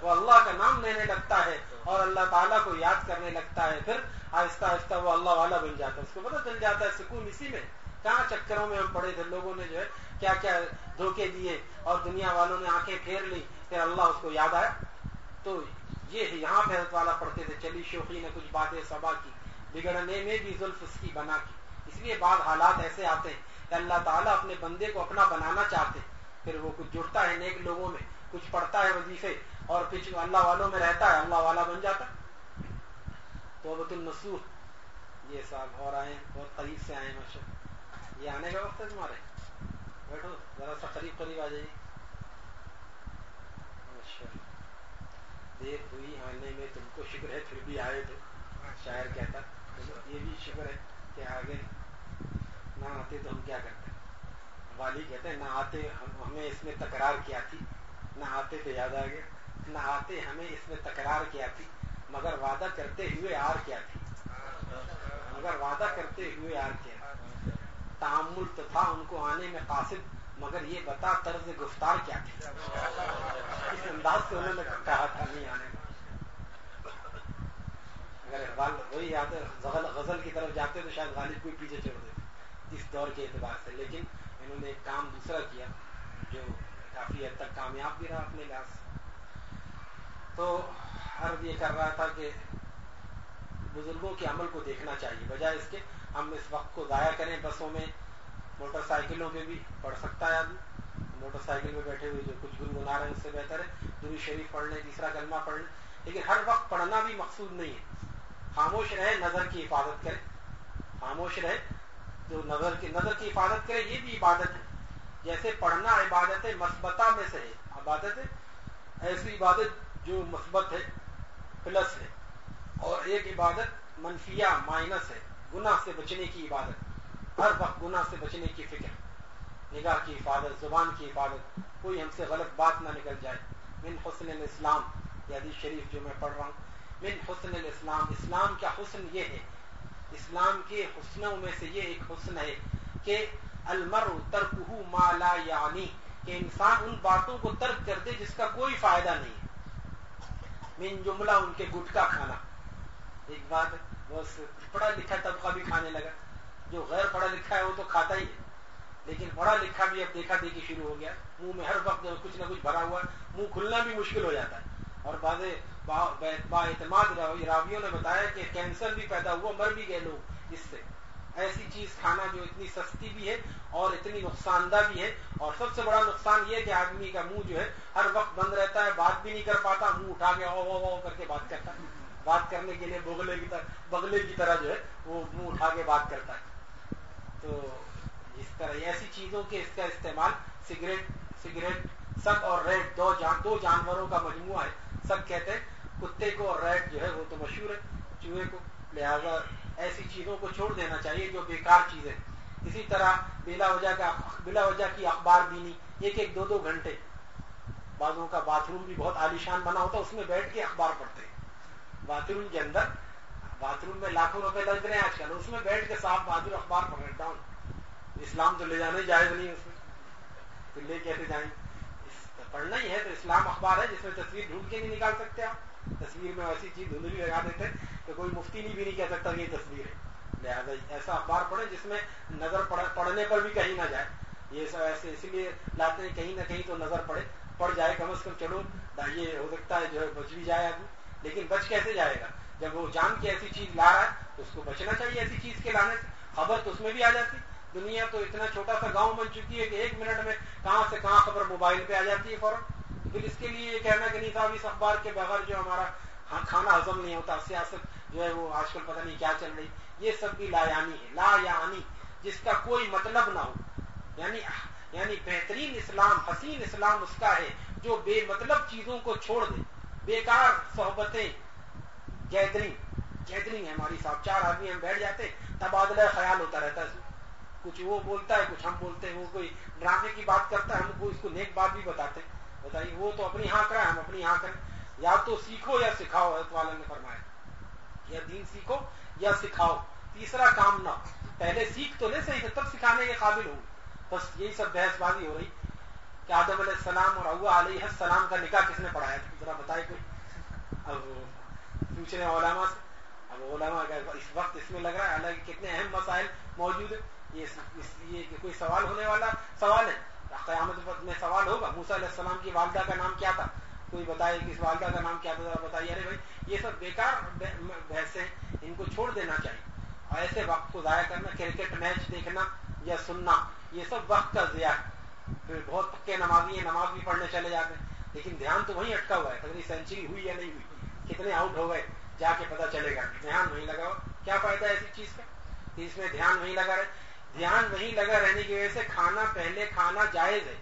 وہ اللہ کا نام لینے لگتا ہے اور اللہ تعالیٰ کو یاد کرنے لگتا ہے۔ پھر آہستہ آہستہ وہ اللہ والا بن جاتا ہے۔ اس کو پتہ چل جاتا ہے سکون اسی میں۔ کہاں چکروں میں ہم پڑے تھے؟ لوگوں نے جو ہے کیا کیا دھوکے دیے اور دنیا والوں نے آنکھیں پھیر لی پھر اللہ اس کو یاد آیا۔ تو یہ یہاں پہ حضرت والا پڑھتے تھے، چلی شوقی نے کچھ باتیں سبا کی، بگڑنے میں بھی زلف اس کی بنا کی۔ اس لیے بعض حالات ایسے آتے ہیں کہ اللہ تعالیٰ اپنے بندے کو اپنا بنانا چاہتے پھر وہ کچھ جڑتا ہے نیک لوگوں میں، کچھ پڑھتا ہے وظیفے، اور کچھ اللہ والوں میں رہتا ہے، اللہ والا بن جاتا توبت النسوح یہ صاحب اور آئے بہت قریب سے آئے ماشاء یہ آنے کا وقت ہے تمہارے۔ بیٹھو، ذرا سا قریب قریب آ جائیے۔ دیر ہوئی آنے میں تم کو شکر ہے، پھر بھی آئے تو شاعر کہتا یہ بھی شکر ہے کہ آگے نہ آتے تو ہم کیا کرتے والی کہتے ہیں نہ آتے ہمیں اس میں تکرار کیا تھی۔ نہ آتے تو یاد آ گیا۔ نہ آتے، ہمیں اس میں تکرار کیا تھی۔ مگر وعدہ کرتے ہوئے آر کیا تھی۔ مگر وعدہ کرتے ہوئے آر کیا تعمل تو تھا ان کو آنے میں قاصد، مگر یہ بتا طرز گفتار کیا تھی؟ اس انداز سے انہوں نے کہا تھا نہیں آنے کا اگر اقبال وہی یاد غزل کی طرف جاتے تو شاید غالب کو پیچھے چھوڑ دیتے، اس دور کے اعتبار سے۔ لیکن انہوں نے ایک کام دوسرا کیا، جو کافی حد تک کامیاب بھی رہا اپنے لحاظ تو عرض یہ کر رہا تھا کہ بزرگوں کے عمل کو دیکھنا چاہیے، بجائے اس کے ہم اس وقت کو ضائع کریں بسوں میں، موٹر سائیکلوں پہ بھی، پڑھ سکتا ہے آدمی۔ موٹر سائیکل میں بیٹھے ہوئے جو کچھ گنگنا رہے ہیں، اس سے بہتر ہے۔ دوری شریف پڑھ لیں، تیسرا کلمہ پڑھ لیں۔ لیکن ہر وقت پڑھنا بھی مقصود نہیں ہے۔ خاموش رہے نظر کی حفاظت کرے خاموش رہے جو نظر کی نظر کی حفاظت کرے یہ بھی عبادت ہے۔ جیسے پڑھنا عبادت مثبتہ میں سے ہے۔ عبادت ایسی عبادت جو مثبت ہے، پلس ہے۔ اور ایک عبادت منفیہ، مائنس ہے۔ گناہ سے بچنے کی عبادت، ہر وقت گناہ سے بچنے کی فکر، نگاہ کی حفاظت، زبان کی حفاظت، کوئی ہم سے غلط بات نہ نکل جائے۔ من حسن الاسلام، یہ حدیث شریف جو میں پڑھ رہا ہوں، من حسن الاسلام، اسلام کا حسن یہ ہے، اسلام کے حسنوں میں سے یہ ایک حسن ہے کہ المر ترکہ ما لا یعنی کہ انسان ان باتوں کو ترک کر دے جس کا کوئی فائدہ نہیں۔ ہے من جملہ ان کے گٹکا کھانا۔ ایک بات بس پڑھا لکھا طبقہ بھی کھانے لگا۔ جو غیر پڑھا لکھا ہے وہ تو کھاتا ہی ہے۔ لیکن پڑھا لکھا بھی اب دیکھا دیکھی شروع ہو گیا۔ منہ میں ہر وقت کچھ نہ کچھ بھرا ہوا ہے منہ کھلنا بھی مشکل ہو جاتا ہے۔ اور بعض با اعتماد راویوں نے بتایا کہ کینسر بھی پیدا ہوا، مر بھی گئے لوگ اس سے۔ ایسی چیز کھانا جو اتنی سستی بھی ہے اور اتنی نقصان دہ بھی ہے۔ اور سب سے بڑا نقصان یہ کہ آدمی کا منہ جو ہے، ہر وقت بند رہتا ہے، بات بھی نہیں کر پاتا، منہ اٹھا کے او او کر کے بات کرتا ہے۔ بات کرنے کے لیے بغلے کی طرح بغلے کی طرح جو ہے وہ منہ اٹھا کے بات کرتا ہے۔ تو اس طرح ایسی چیزوں کے اس کا استعمال سگریٹ سگریٹ سب اور ریڈ دو جان دو جانوروں کا مجموعہ ہے۔ سب کہتے ہیں کتے کو اور ریڈ جو ہے وہ تو مشہور ہے۔ چوہے کو لہذا ایسی چیزوں کو چھوڑ دینا چاہیے جو بیکار چیزیں اسی طرح بلا وجہ کا بلا وجہ کی اخبار بینی ایک ایک دو دو گھنٹے۔ بعضوں کا باتھ روم بھی بہت عالیشان بنا ہوتا ہے، اس میں بیٹھ کے اخبار پڑھتے ہیں۔ باتھ روم کے اندر باتھ روم میں لاکھوں روپے لگ رہے ہیں آج کل، اس میں بیٹھ کے صاف بہادر اخبار پڑھ رہے ڈاؤن اسلام تو لے جانے جائز نہیں اس میں۔ تو لے کیسے جائیں۔ پڑھنا ہی ہے، تو اسلام اخبار ہے، جس میں تصویر ڈھونڈ کے نہیں نکال سکتے آپ۔ تصویر میں ایسی چیز دھندلی لگا دیتے کہ کوئی مفتی نہیں بھی نہیں کہہ سکتا کہ یہ تصویر ہے۔ لہٰذا ایسا اخبار پڑھے جس میں نظر پڑھنے پر بھی کہیں نہ جائے۔ یہ سب ایسے اسی لیے لاتے ہیں، کہیں نہ کہیں تو نظر پڑے۔ پڑ جائے کم از کم، چلو، یہ ہو سکتا ہے جو ہے، بچ بھی جائے آدمی۔ لیکن بچ کیسے جائے گا؟ جب وہ جان کے ایسی چیز لا رہا ہے تو اس کو بچنا چاہیے ایسی چیز کے لانے سے۔ خبر تو اس میں بھی آ جاتی۔ دنیا تو اتنا چھوٹا سا گاؤں بن چکی ہے کہ ایک منٹ میں کہاں سے کہاں خبر موبائل پہ آ جاتی ہے فوراً۔ پھر اس کے لیے یہ کہنا کہ نہیں صاحب، اس اخبار کے بغیر جو ہمارا ہاں، کھانا ہضم نہیں ہوتا، سیاست جو ہے وہ آج کل پتہ نہیں کیا چل رہی۔ یہ سب بھی لا یعنی ہے۔ لا یعنی جس کا کوئی مطلب نہ ہو۔ یعنی یعنی بہترین اسلام، حسین اسلام اس کا ہے جو بے مطلب چیزوں کو چھوڑ دے۔ بیکار صحبتیں گیدرنگ گیدرنگ ہے ہماری صاحب چار آدمی ہم بیٹھ جاتے، تبادلہ خیال ہوتا رہتا ہے کچھ وہ بولتا ہے، کچھ ہم بولتے ہیں۔ وہ کوئی ڈرامے کی بات کرتا ہے، ہم کو اس کو نیک بات بھی بتاتے بتائیے، وہ تو اپنی ہاں کریں، ہم اپنی ہاں کریں۔ یا تو سیکھو یا سکھاؤ، حضرت والا نے فرمایا۔ یا دین سیکھو یا سکھاؤ۔ تیسرا کام نہ پہلے سیکھ تو نہیں صحیح تب سکھانے کے قابل ہوں۔ بس یہی سب بحث بازی ہو رہی۔ کہ آدم علیہ السلام اور ابو علیہ السلام کا نکاح کس نے پڑھایا تھا ذرا بتائے کوئی۔ اب پوچھ رہے علامہ سے۔ اب علامہ اس وقت اس میں لگ رہا ہے، حالانکہ کتنے اہم مسائل موجود ہیں۔ یہ کہ کوئی سوال ہونے والا سوال ہے۔ قیامت میں سوال ہوگا۔ موسا علیہ السلام کی والدہ کا نام کیا تھا؟ کوئی بتائے کہ اس والدہ کا نام کیا تھا؟ بتائیے۔ ارے بھائی، یہ سب بیکار بحث ہیں۔ ان کو چھوڑ دینا چاہیے۔ اور ایسے وقت کو ضائع کرنا، کرکٹ میچ دیکھنا یا سننا، یہ سب وقت کا ضیاع ہے۔ پھر بہت پکے نمازی ہیں، نماز بھی پڑھنے چلے جاتے ہیں۔ لیکن دھیان تو وہیں اٹکا ہوا ہے کتنی سینچری ہوئی یا نہیں ہوئی، کتنے آؤٹ ہو گئے، جا کے پتا چلے گا۔ دھیان وہیں لگا ہوا، کیا فائدہ ہے ایسی چیز کا؟ اس میں دھیان وہیں لگا رہے۔ دھیان وہیں لگا رہنے کی وجہ سے کھانا پہلے کھانا جائز ہے۔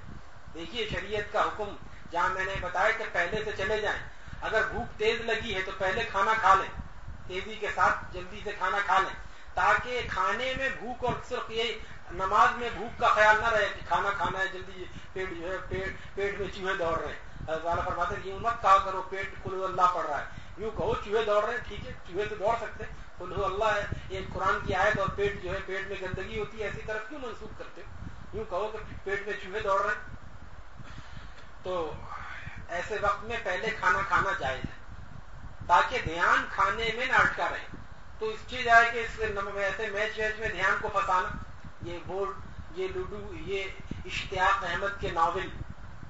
دیکھیے شریعت کا حکم، جہاں میں نے بتایا کہ پہلے سے چلے جائیں۔ اگر بھوک تیز لگی ہے تو پہلے کھانا کھا لیں۔ تیزی کے ساتھ جلدی سے کھانا کھا لیں۔ تاکہ کھانے میں بھوک اور صرف یہ نماز میں بھوک کا خیال نہ رہے کہ کھانا کھانا ہے، جلدی پیٹ جو ہے، پیٹ پیٹ میں چوہے دوڑ رہے ہیں۔ فرماتے ہیں، یہ مت کہا کرو، پیٹ کلو اللہ پڑ رہا ہے۔ یوں کہو، چوہے دوڑ رہے ہیں، ٹھیک ہے، چوہے تو دوڑ سکتے کلو اللہ ہے، یہ قرآن کی آیت اور پیٹ جو ہے، پیٹ میں گندگی ہوتی ہے، ایسی طرف کیوں منسوخ کرتے یوں کہو کہ پیٹ میں چوہے دوڑ رہے ہیں۔ تو ایسے وقت میں پہلے کھانا کھانا جائز ہے، تاکہ دھیان کھانے میں نہ اٹکا رہے۔ تو اس چیز آئے کہ اس ایسے میچ ویچ میں دھیان کو پھنسانا۔ یہ بورڈ یہ لوڈو یہ اشتیاق احمد کے ناول،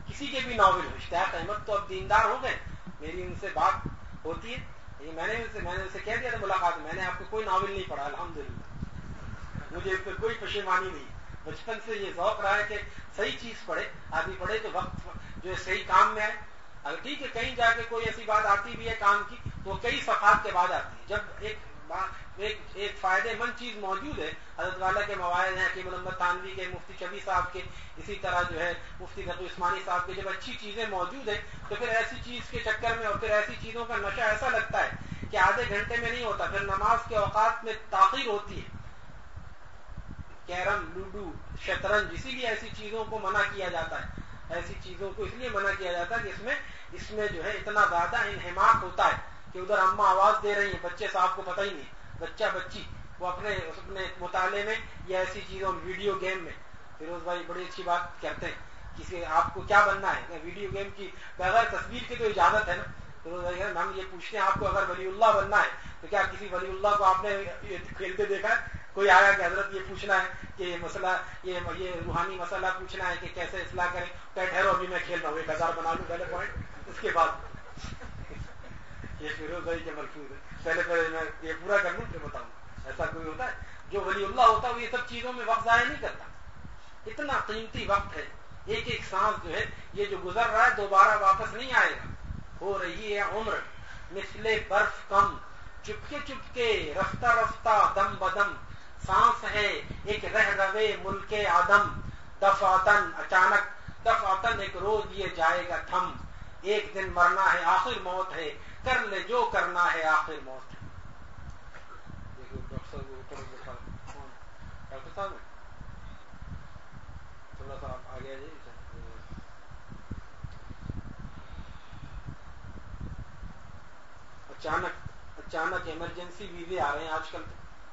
کسی کے بھی ناول ہو۔ اشتیاق احمد تو اب دیندار ہو گئے۔ میری ان سے بات ہوتی ہے۔ یہ میں نے ان سے، میں نے ان سے کہہ دیا تھا ملاقات۔ میں نے آپ کو کوئی ناول نہیں پڑھا، الحمدللہ۔ مجھے اس پہ کوئی پشیمانی نہیں۔ بچپن سے یہ ذوق رہا ہے کہ صحیح چیز پڑھے، آدمی پڑھے تو وقت جو صحیح کام میں آئے۔ اگر ٹھیک ہے، کہیں جا کے کوئی ایسی بات آتی بھی ہے کام کی، تو کئی صفحات کے بعد آتی ہے۔ جب ایک ایک, ایک فائدے مند چیز موجود ہے۔ حضرت والا کے مواعظ ہیں کہ محمد تانوی کے مفتی شبی صاحب کے اسی طرح جو ہے مفتی نقو عثمانی صاحب کے۔ جب اچھی چیزیں موجود ہیں تو پھر ایسی چیز کے چکر میں اور پھر ایسی چیزوں کا نشہ ایسا لگتا ہے کہ آدھے گھنٹے میں نہیں ہوتا پھر نماز کے اوقات میں تاخیر ہوتی ہے۔ کیرم لوڈو شطرنج اسی لیے ایسی چیزوں کو منع کیا جاتا ہے۔ ایسی چیزوں کو اس لیے منع کیا جاتا ہے کہ اس میں اس میں جو ہے اتنا زیادہ انہماق ہوتا ہے کہ ادھر اما آواز دے رہی ہیں بچے صاحب کو پتہ ہی نہیں۔ بچہ بچی، وہ اپنے اپنے مطالعے میں یا ایسی چیزوں ویڈیو گیم میں۔ فیروز بھائی بڑی اچھی بات کہتے ہیں کسی آپ کو کیا بننا ہے؟ ویڈیو گیم کی بغیر تصویر کی تو اجازت ہے نا؟ فیروز بھائی ہم یہ پوچھتے ہیں، آپ کو اگر ولی اللہ بننا ہے، تو کیا کسی ولی اللہ کو آپ نے کھیلتے دیکھا ہے؟ کوئی آیا کہ حضرت یہ پوچھنا ہے کہ یہ مسئلہ، یہ یہ روحانی مسئلہ پوچھنا ہے کہ کیسے اصلاح کریں؟ کہ ٹھہرو، ابھی میں کھیل رہا ہوں، ایک ہزار بنا لوں، پہلے پوائنٹ اس کے بعد۔ <laughs> یہ فیروز بھائی کے ملفوظ ہے پہلے پہلے میں یہ پورا کر لوں، پھر بتاؤں ایسا کوئی ہوتا ہے؟ جو ولی اللہ ہوتا ہے، وہ یہ سب چیزوں میں وقت ضائع نہیں کرتا۔ اتنا قیمتی وقت ہے۔ ایک ایک سانس جو ہے، یہ جو گزر رہا ہے، دوبارہ واپس نہیں آئے گا۔ ہو رہی ہے عمر۔ مثل برف کم۔ چپکے چپکے، رفتہ رفتہ، دم بدم۔ سانس ہے ایک رہ روے ملک آدم۔ دفاتن اچانک دفاتن ایک روز یہ جائے گا تھم۔ ایک دن مرنا ہے، آخر موت ہے۔ کر لے، جو کرنا ہے آخر موت۔ ڈاکٹر صاحب تھوڑا سا آپ آگے آ جائیے اچانک اچانک ایمرجنسی ویزے آ رہے ہیں آج کل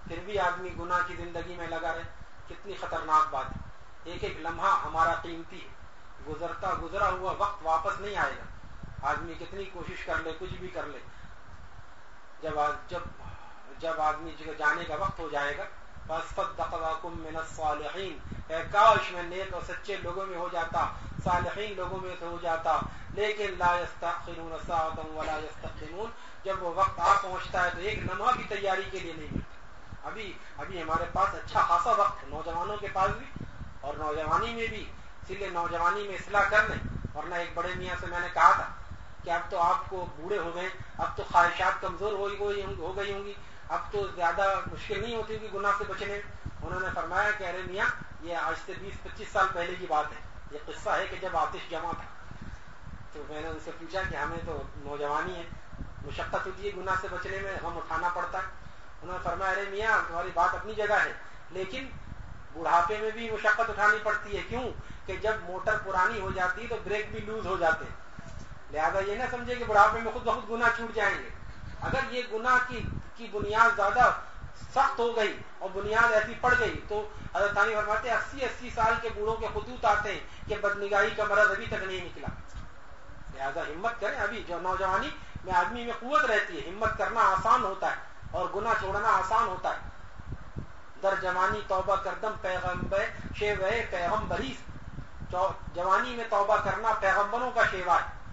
پھر بھی آدمی گناہ کی زندگی میں لگا رہے۔ کتنی خطرناک بات۔ ہے ایک ایک لمحہ ہمارا قیمتی ہے۔ گزرتا، گزرا ہوا وقت واپس نہیں آئے گا۔ آدمی کتنی کوشش کر لے، کچھ بھی کر لے۔ جب جب جب آدمی جانے کا وقت ہو جائے گا من الصالحین اے کاش میں نیک اور سچے لوگوں میں ہو جاتا، صالحین لوگوں میں سے ہو جاتا، لیکن لا يستخرون ولا يستقدمون جب وہ وقت آ پہنچتا ہے تو ایک لمحہ بھی تیاری کے لیے نہیں ملتا۔ ابھی ابھی ہمارے پاس اچھا خاصا وقت ہے، نوجوانوں کے پاس بھی اور نوجوانی میں بھی۔ اسی لیے نوجوانی میں اصلاح کر لیں۔ ورنہ ایک بڑے میاں سے میں نے کہا تھا کہ اب تو آپ کو بوڑھے ہو گئے، اب تو خواہشات کمزور ہو گئی ہوں گی۔ اب تو زیادہ مشکل نہیں ہوتی ہوگی گناہ سے بچنے۔ انہوں نے فرمایا کہ ارے میاں، یہ آج سے بیس پچیس سال پہلے کی بات ہے۔ یہ قصہ ہے کہ جب آتش جمع تھا۔ تو میں نے ان سے پوچھا کہ ہمیں تو نوجوانی ہے، مشقت ہوتی ہے گناہ سے بچنے میں، ہم اٹھانا پڑتا ہے۔ انہوں نے فرمایا، ارے میاں، تمہاری بات اپنی جگہ ہے، لیکن بڑھاپے میں بھی مشقت اٹھانی پڑتی ہے۔ کیوں؟ کہ جب موٹر پرانی ہو جاتی ہے تو بریک بھی لوز ہو جاتے۔ ہیں لہذا یہ نہ سمجھے کہ بڑھاپے میں خود بخود گنا چھوٹ جائیں گے۔ اگر یہ گنا کی کی بنیاد زیادہ سخت ہو گئی اور بنیاد ایسی پڑ گئی تو حضرت ثانی فرماتے اسی اسی سال کے بوڑھوں کے خطوط آتے ہیں کہ بدنگاہی کا مرض ابھی تک نہیں نکلا۔ لہذا ہمت کریں ابھی، جو نوجوانی میں آدمی میں قوت رہتی ہے، ہمت کرنا آسان ہوتا ہے اور گنا چھوڑنا آسان ہوتا ہے۔ در جوانی توبہ کردم، پیغمبر شیو پیغمبریس جوانی میں توبہ کرنا پیغمبروں کا شیوا ہے۔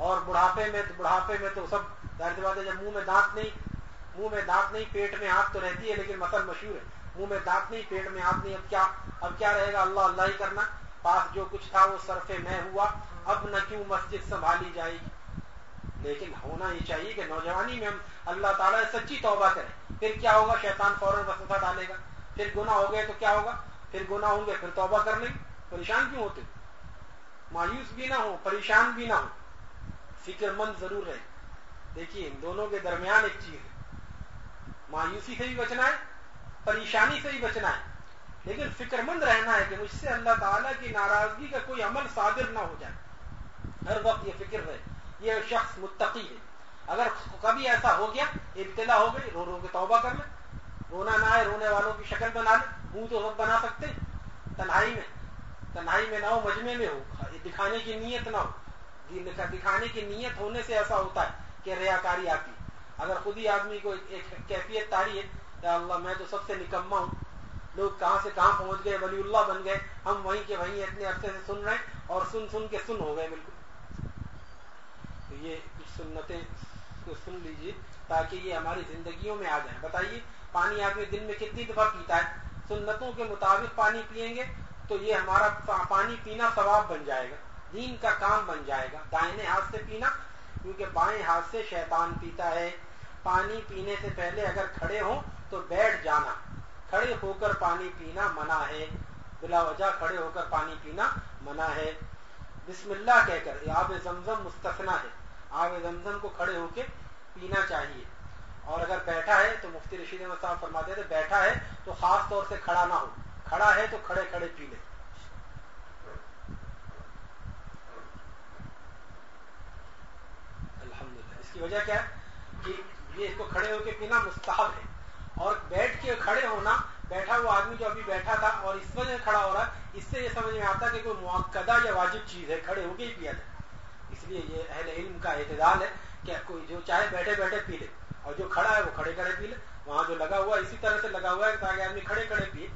اور بڑھاپے میں بڑھاپے میں تو سب ظاہر بات ہے جب منہ میں دانت نہیں منہ میں دانت نہیں، پیٹ میں ہاتھ تو رہتی ہے، لیکن مسل مشہور ہے۔ منہ میں دانت نہیں، پیٹ میں ہاتھ نہیں، اب کیا اب کیا رہے گا؟ اللہ اللہ ہی کرنا۔ پاس جو کچھ تھا وہ سرفے میں ہوا۔ اب نہ کیوں مسجد سنبھالی جائے گی؟ لیکن ہونا یہ چاہیے کہ نوجوانی میں ہم اللہ تعالیٰ سچی توبہ کریں۔ پھر کیا ہوگا؟ شیطان فوراً وسوسہ ڈالے گا۔ پھر گنا ہو گئے تو کیا ہوگا؟ پھر گنا ہوں گے، پھر توبہ کر لیں۔ پریشان کیوں ہوتے؟ مایوس بھی نہ ہو پریشان بھی نہ ہو فکر مند ضرور رہے دیکھیے، ان دونوں کے درمیان ایک چیز ہے۔ مایوسی سے بھی بچنا ہے، پریشانی سے بھی بچنا ہے۔ لیکن فکر مند رہنا ہے کہ مجھ سے اللہ تعالیٰ کی ناراضگی کا کوئی عمل صادر نہ ہو جائے۔ ہر وقت یہ فکر رہے یہ شخص متقی ہے۔ اگر کبھی ایسا ہو گیا ابتلا ہو گئی، رو رو کے توبہ کر لے۔ رونا نہ آئے، رونے والوں کی شکل بنا لے۔ منہ تو سب بنا سکتے۔ تنہائی میں تنہائی میں نہ ہو مجمے میں ہو۔ دکھانے کی نیت نہ ہو۔ دکھانے کی نیت ہونے سے ایسا ہوتا ہے کہ ریاکاری آتی اگر خود ہی آدمی کو ایک کیفیت تاری ہے، یا اللہ، میں تو سب سے نکما ہوں۔ لوگ کہاں سے کہاں پہنچ گئے، ولی اللہ بن گئے۔ ہم وہیں کے وہیں اتنے عرصے سے سن رہے ہیں اور سن سن کے سن ہو گئے بالکل۔ تو یہ کچھ سنتیں کو سن لیجیے تاکہ یہ ہماری زندگیوں میں آ جائیں۔ بتائیے، پانی آدمی دن میں کتنی دفعہ پیتا ہے؟ سنتوں کے مطابق پانی پئیں گے تو یہ ہمارا پانی پینا ثواب بن جائے گا۔ دین کا کام بن جائے گا۔ دائنے ہاتھ سے پینا، کیونکہ بائیں ہاتھ سے شیطان پیتا ہے۔ پانی پینے سے پہلے اگر کھڑے ہوں تو بیٹھ جانا۔ کھڑے ہو کر پانی پینا منع ہے۔ بلا وجہ کھڑے ہو کر پانی پینا منع ہے۔ بسم اللہ کہہ کر آب زمزم مستفنا ہے۔ آب زمزم کو کھڑے ہو کے پینا چاہیے۔ اور اگر بیٹھا ہے تو مفتی رشید احمد صاحب فرماتے تھے بیٹھا ہے تو خاص طور سے کھڑا نہ ہو۔ کھڑا ہے تو کھڑے کھڑے پی لے الحمدللہ اس کی وجہ کیا ہے؟ کہ یہ اس کو کھڑے ہو کے پینا مستحب ہے۔ اور بیٹھ کے کھڑے ہونا، بیٹھا ہوا آدمی جو ابھی بیٹھا تھا اور اس وجہ کھڑا ہو رہا ہے، اس سے یہ سمجھ میں آتا کہ کوئی موقع یا واجب چیز ہے، کھڑے ہو کے ہی پیا جائے۔ اس لیے یہ اہل علم کا اعتدال ہے کہ کوئی جو چاہے بیٹھے بیٹھے پی لے۔ اور جو کھڑا ہے، وہ کھڑے کھڑے پی لے۔ وہاں جو لگا ہوا اسی طرح سے لگا ہوا ہے تاکہ آدمی کھڑے کھڑے پیے۔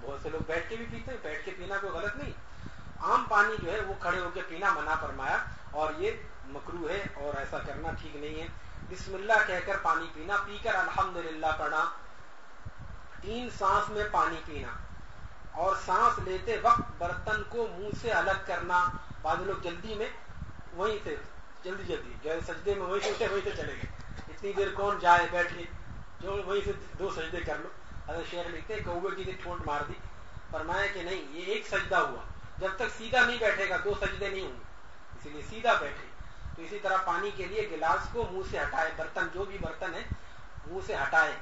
بہت سے لوگ بیٹھ کے بھی پیتے ہیں، بیٹھ کے پینا کوئی غلط نہیں۔ عام پانی جو ہے، وہ کھڑے ہو کے پینا منع فرمایا۔ اور یہ مکرو ہے اور ایسا کرنا ٹھیک نہیں ہے۔ بسم اللہ کہہ کر پانی پینا، پی کر الحمد للہ پڑھنا۔ تین سانس میں پانی پینا۔ اور سانس لیتے وقت برتن کو منہ سے الگ کرنا۔ بعض لوگ جلدی میں وہیں سے، جلدی جلدی، جو سجدے میں وہیں سے وہیں سے چلے گئے۔ اتنی دیر کون جائے بیٹھے؟ جو وہیں سے دو سجدے کر لو۔ اگر شیخ لکھتے کوے کی ٹھونٹ مار دی۔ فرمایا کہ نہیں، یہ ایک سجدہ ہوا۔ جب تک سیدھا نہیں بیٹھے گا، دو سجدے نہیں ہوں گے۔ اسی لیے سیدھا بیٹھے۔ تو اسی طرح پانی کے لیے گلاس کو منہ سے ہٹائے، برتن، جو بھی برتن ہے منہ سے ہٹائے۔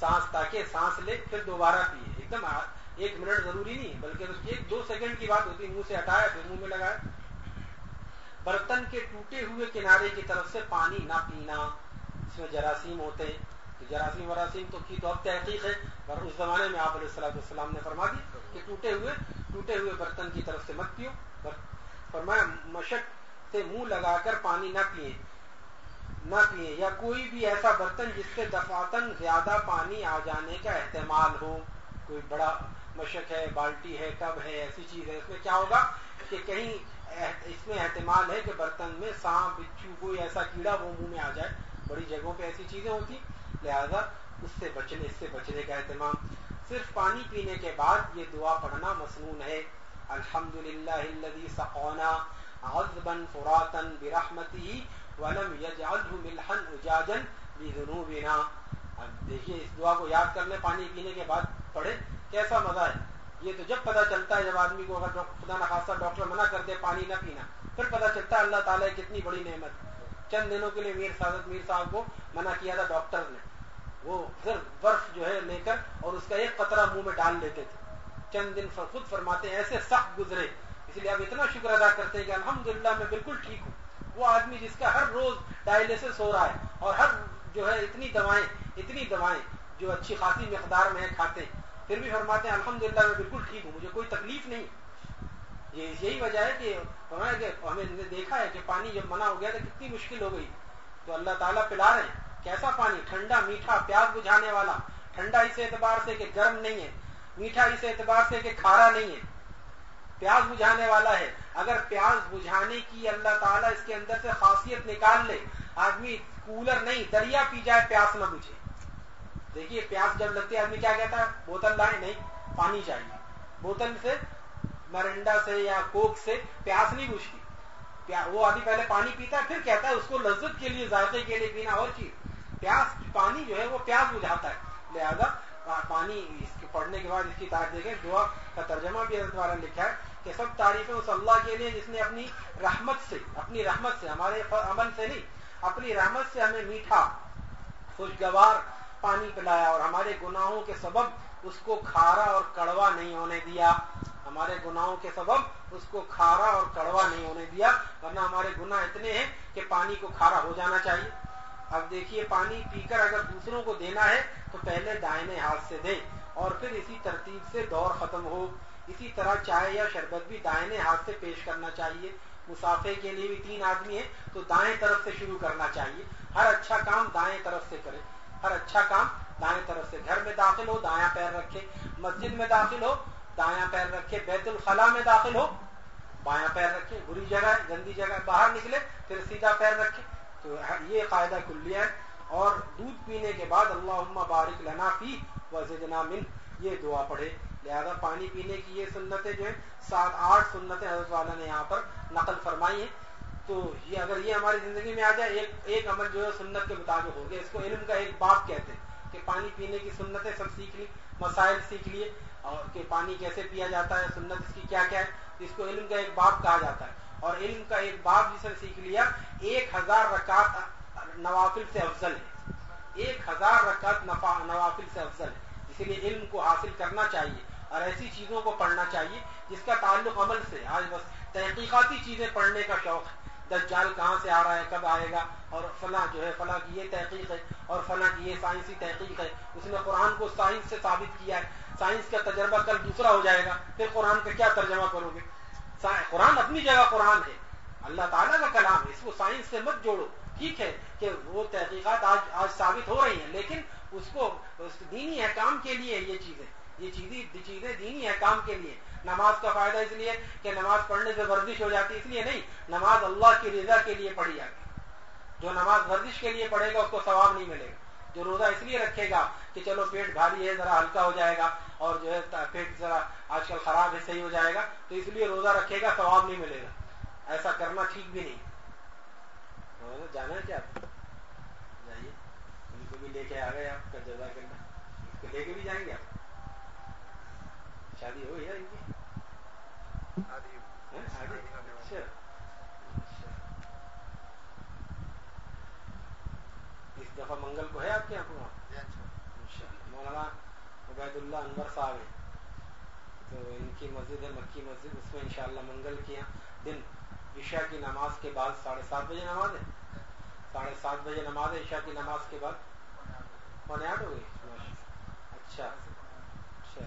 سانس، تاکہ سانس لے، پھر دوبارہ پیے۔ ایک دم ایک منٹ ضروری نہیں بلکہ ایک دو سیکنڈ کی بات ہوتی، منہ سے ہٹایا، پھر منہ میں لگایا۔ برتن کے ٹوٹے ہوئے کنارے کی طرف سے پانی نہ پینا۔ اس میں جراثیم ہوتے ہیں۔ جراثیم وراسیم تو کی تو اب تحقیق ہے اور اس زمانے میں آپ علیہ السلام السلام نے فرما دی کہ ٹوٹے ہوئے ٹوٹے ہوئے برتن کی طرف سے مت پیو۔ فرمایا، مشق سے منہ لگا کر پانی نہ پیے نہ پیے یا کوئی بھی ایسا برتن جس سے دفاتن زیادہ پانی آ جانے کا احتمال ہو۔ کوئی بڑا مشق ہے، بالٹی ہے، ٹب ہے، ایسی چیز ہے، اس میں کیا ہوگا؟ کہ کہیں اس میں احتمال ہے کہ برتن میں سانپ، بچھو، کوئی ایسا کیڑا وہ منہ میں آ جائے۔ بڑی جگہوں پہ ایسی چیزیں ہوتی۔ لہذا اس سے بچنے، اس سے بچنے کا اہتمام۔ صرف پانی پینے کے بعد یہ دعا پڑھنا مصنون ہے۔ الحمد للہ سقونا عذبا فراتن برحمتی ولم يجعله ملحا اجاجا بذنوبنا اب دیکھیے، اس دعا کو یاد کر لیں، پانی پینے کے بعد پڑھے کیسا مزہ ہے۔ یہ تو جب پتا چلتا ہے، جب آدمی کو اگر خدا نخواستہ ڈاکٹر منع کرتے پانی نہ پینا، پھر پتا چلتا ہے اللہ تعالیٰ کتنی بڑی نعمت۔ چند دنوں کے لیے میر سعادت میر صاحب کو منع کیا تھا ڈاکٹر نے۔ وہ صرف برف جو ہے لے کر اور اس کا ایک قطرہ منہ میں ڈال لیتے تھے۔ چند دن خود فرماتے ہیں، ایسے سخت گزرے۔ اس لیے اب اتنا شکر ادا کرتے ہیں کہ الحمدللہ میں بالکل ٹھیک ہوں۔ وہ آدمی جس کا ہر روز ڈائلسس ہو رہا ہے اور ہر جو ہے اتنی دوائیں اتنی دوائیں جو اچھی خاصی مقدار میں کھاتے ہیں۔ پھر بھی فرماتے ہیں الحمدللہ میں بالکل ٹھیک ہوں، مجھے کوئی تکلیف نہیں۔ یہ یہی وجہ ہے کہ ہمیں دیکھا ہے کہ پانی جب منع ہو گیا تو کتنی مشکل ہو گئی۔ تو اللہ تعالیٰ پلا رہے ہیں۔ کیسا پانی؟ ٹھنڈا، میٹھا پیاس بجھانے والا۔ ٹھنڈا اس اعتبار سے کہ گرم نہیں ہے، میٹھا اس اعتبار سے کہ کھارا نہیں ہے۔ پیاس بجھانے والا ہے۔ اگر پیاس بجھانے کی اللہ تعالیٰ اس کے اندر سے خاصیت نکال لے، آدمی کولر نہیں، دریا پی جائے، پیاس نہ بجھے۔ دیکھیے، پیاس جب لگتی ہے، آدمی کیا کہتا ہے؟ بوتل لائے، نہیں، پانی چاہیے۔ بوتل سے، مرنڈا سے یا کوک سے پیاس نہیں بجھتی۔ وہ آدمی پہلے پانی پیتا ہے، پھر کہتا ہے اس کو لذت کے لیے، ذائقے کے لیے پینا، اور چیز۔ پیاس، پانی جو ہے، وہ پیاس بجھاتا ہے۔ لہذا پانی اس پڑھنے کے بعد اس کی تعریف دیکھیں، دعا کا ترجمہ بھی حضرت والا لکھا ہے کہ سب تعریفیں اس اللہ کے لیے جس نے اپنی رحمت سے، اپنی رحمت سے، ہمارے عمل سے نہیں، اپنی رحمت سے ہمیں میٹھا، خوشگوار پانی پلایا اور ہمارے گناہوں کے سبب اس کو کھارا اور کڑوا نہیں ہونے دیا۔ ہمارے گناہوں کے سبب اس کو کھارا اور کڑوا نہیں ہونے دیا۔ ورنہ ہمارے گناہ اتنے ہیں کہ پانی کو کھارا ہو جانا چاہیے۔ اب دیکھیے، پانی پی کر اگر دوسروں کو دینا ہے تو پہلے دائنے ہاتھ سے دیں۔ اور پھر اسی ترتیب سے دور ختم ہو۔ اسی طرح چائے یا شربت بھی دائنے ہاتھ سے پیش کرنا چاہیے۔ مسافے کے لیے بھی تین آدمی ہیں، تو دائیں طرف سے شروع کرنا چاہیے۔ ہر اچھا کام دائیں طرف سے کرے ہر اچھا کام دائیں طرف سے۔ گھر میں داخل ہو، دایاں پیر رکھے۔ مسجد میں داخل ہو، دایاں پیر رکھے۔ بیت الخلاء میں داخل ہو، بایاں پیر رکھے۔ بری جگہ گندی جگہ باہر نکلے، پھر سیدھا پیر رکھے۔ تو یہ قاعدہ کلیہ ہے۔ اور دودھ پینے کے بعد اللہ بارک لنا فی وزدنا من یہ دعا پڑھے لہذا پانی پینے کی یہ سنتیں جو ہیں، سات آٹھ سنتیں حضرت والا نے یہاں پر نقل فرمائی ہیں۔ تو یہ اگر یہ ہماری زندگی میں آ جائے، ایک ایک عمل جو ہے سنت کے مطابق ہو گیا۔ اس کو علم کا ایک باپ کہتے ہیں کہ پانی پینے کی سنتیں سب سیکھ لی، مسائل سیکھ لیے، اور کہ پانی کیسے پیا جاتا ہے، سنت اس کی کیا کیا ہے۔ اس کو علم کا ایک باب کہا جاتا ہے۔ اور علم کا ایک باب جسے سیکھ لیا، ایک ہزار رکعت نوافل سے افضل ہے۔ ایک ہزار رکعت نوافل سے افضل ہے۔ اسی لیے علم کو حاصل کرنا چاہیے اور ایسی چیزوں کو پڑھنا چاہیے جس کا تعلق عمل سے آج بس تحقیقاتی چیزیں پڑھنے کا شوق ہے۔ دجال کہاں سے آ رہا ہے؟ کب آئے گا؟ اور فلاں جو ہے، فلاں کی یہ تحقیق ہے اور فلاں کی یہ سائنسی تحقیق ہے۔ اس نے قرآن کو سائنس سے ثابت کیا ہے۔ سائنس کا تجربہ کل دوسرا ہو جائے گا۔ پھر قرآن کا کیا ترجمہ کرو گے؟ قرآن اپنی جگہ قرآن ہے۔ اللہ تعالیٰ کا کلام ہے۔ اس کو سائنس سے مت جوڑو۔ ٹھیک ہے کہ وہ تحقیقات آج آج ثابت ہو رہی ہیں، لیکن اس کو دینی احکام کے لیے یہ چیزیں یہ چیزیں چیزیں دینی احکام کے لیے۔ نماز کا فائدہ اس لیے کہ نماز پڑھنے سے ورزش ہو جاتی ہے اس لیے نہیں، نماز اللہ کی رضا کے لیے پڑھی جاتی۔ جو نماز ورزش کے لیے پڑھے گا، اس کو ثواب نہیں ملے گا۔ جو روزہ اس لیے رکھے گا کہ چلو پیٹ بھاری ہے، ذرا ہلکا ہو جائے گا اور جو ہے پیٹ ذرا آج کل خراب ہے، صحیح ہو جائے گا، تو اس لیے روزہ رکھے گا، ثواب نہیں ملے گا۔ ایسا کرنا ٹھیک بھی نہیں۔ جانا ہے کیا؟ بھی لے کے آ گئے آپ کا جزا کرنا۔ اس کو لے کے بھی جائیں گے آپ؟ شادی ہو ان کی؟ اچھا۔ اس دفعہ منگل کو ہے آپ کے یہاں مولانا عبید اللہ انور صاحب ہے تو ان کی مسجد ہے مکی مسجد۔ اس میں انشاءاللہ منگل کے یہاں دن عشاء کی نماز کے بعد ساڑھے سات بجے نماز ہے۔ ساڑھے سات بجے نماز ہے عشاء کی نماز کے بعد۔ پونے آٹھ ہو گئی اچھا۔ اچھا۔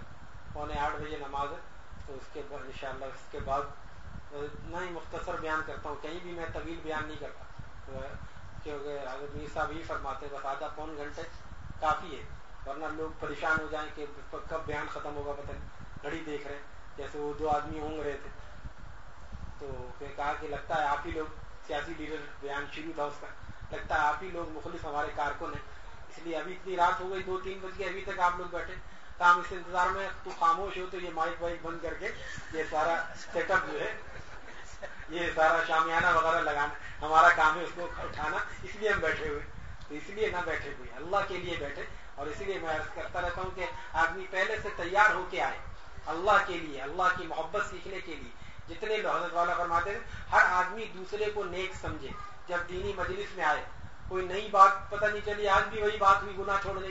پونے آٹھ بجے نماز ہے۔ تو اس کے بعد انشاءاللہ اس کے بعد اتنا ہی مختصر بیان کرتا ہوں۔ کہیں بھی میں طویل بیان نہیں کرتا۔ کیونکہ حضرت میر صاحب ہی فرماتے بس آدھا پون گھنٹے کافی ہے۔ ورنہ لوگ پریشان ہو جائیں کہ کب بیان ختم ہوگا پتہ نہیں۔ گھڑی دیکھ رہے ہیں۔ جیسے وہ دو آدمی ہونگ رہے تھے۔ تو پھر کہا کہ لگتا ہے آپ ہی لوگ سیاسی لیڈر بیان شروع تھا اس کا۔ لگتا ہے آپ ہی لوگ مخلص ہمارے کارکن ہیں۔ اس لیے ابھی اتنی رات ہو گئی، دو تین بج کے ابھی تک آپ لوگ بیٹھے۔ کام اس انتظار میں تو خاموش ہو تو یہ مائک وائک بند کر کے یہ سارا سیٹ اپ جو ہے، یہ سارا شامیانہ وغیرہ لگانا، ہمارا کام ہے اس کو اٹھانا، اس لیے ہم بیٹھے ہوئے۔ تو اس لیے نہ بیٹھے ہوئے اللہ کے لیے بیٹھے۔ اور اسی لیے میں کرتا رہتا ہوں کہ آدمی پہلے سے تیار ہو کے آئے، اللہ کے لیے، اللہ کی محبت سیکھنے کے لیے۔ جتنے لوگ حضرت والا فرماتے ہیں، ہر آدمی دوسرے کو نیک سمجھے۔ جب دینی مجلس میں آئے کوئی نئی بات پتہ نہیں چلی، آج بھی وہی بات ہوئی، گناہ چھوڑنے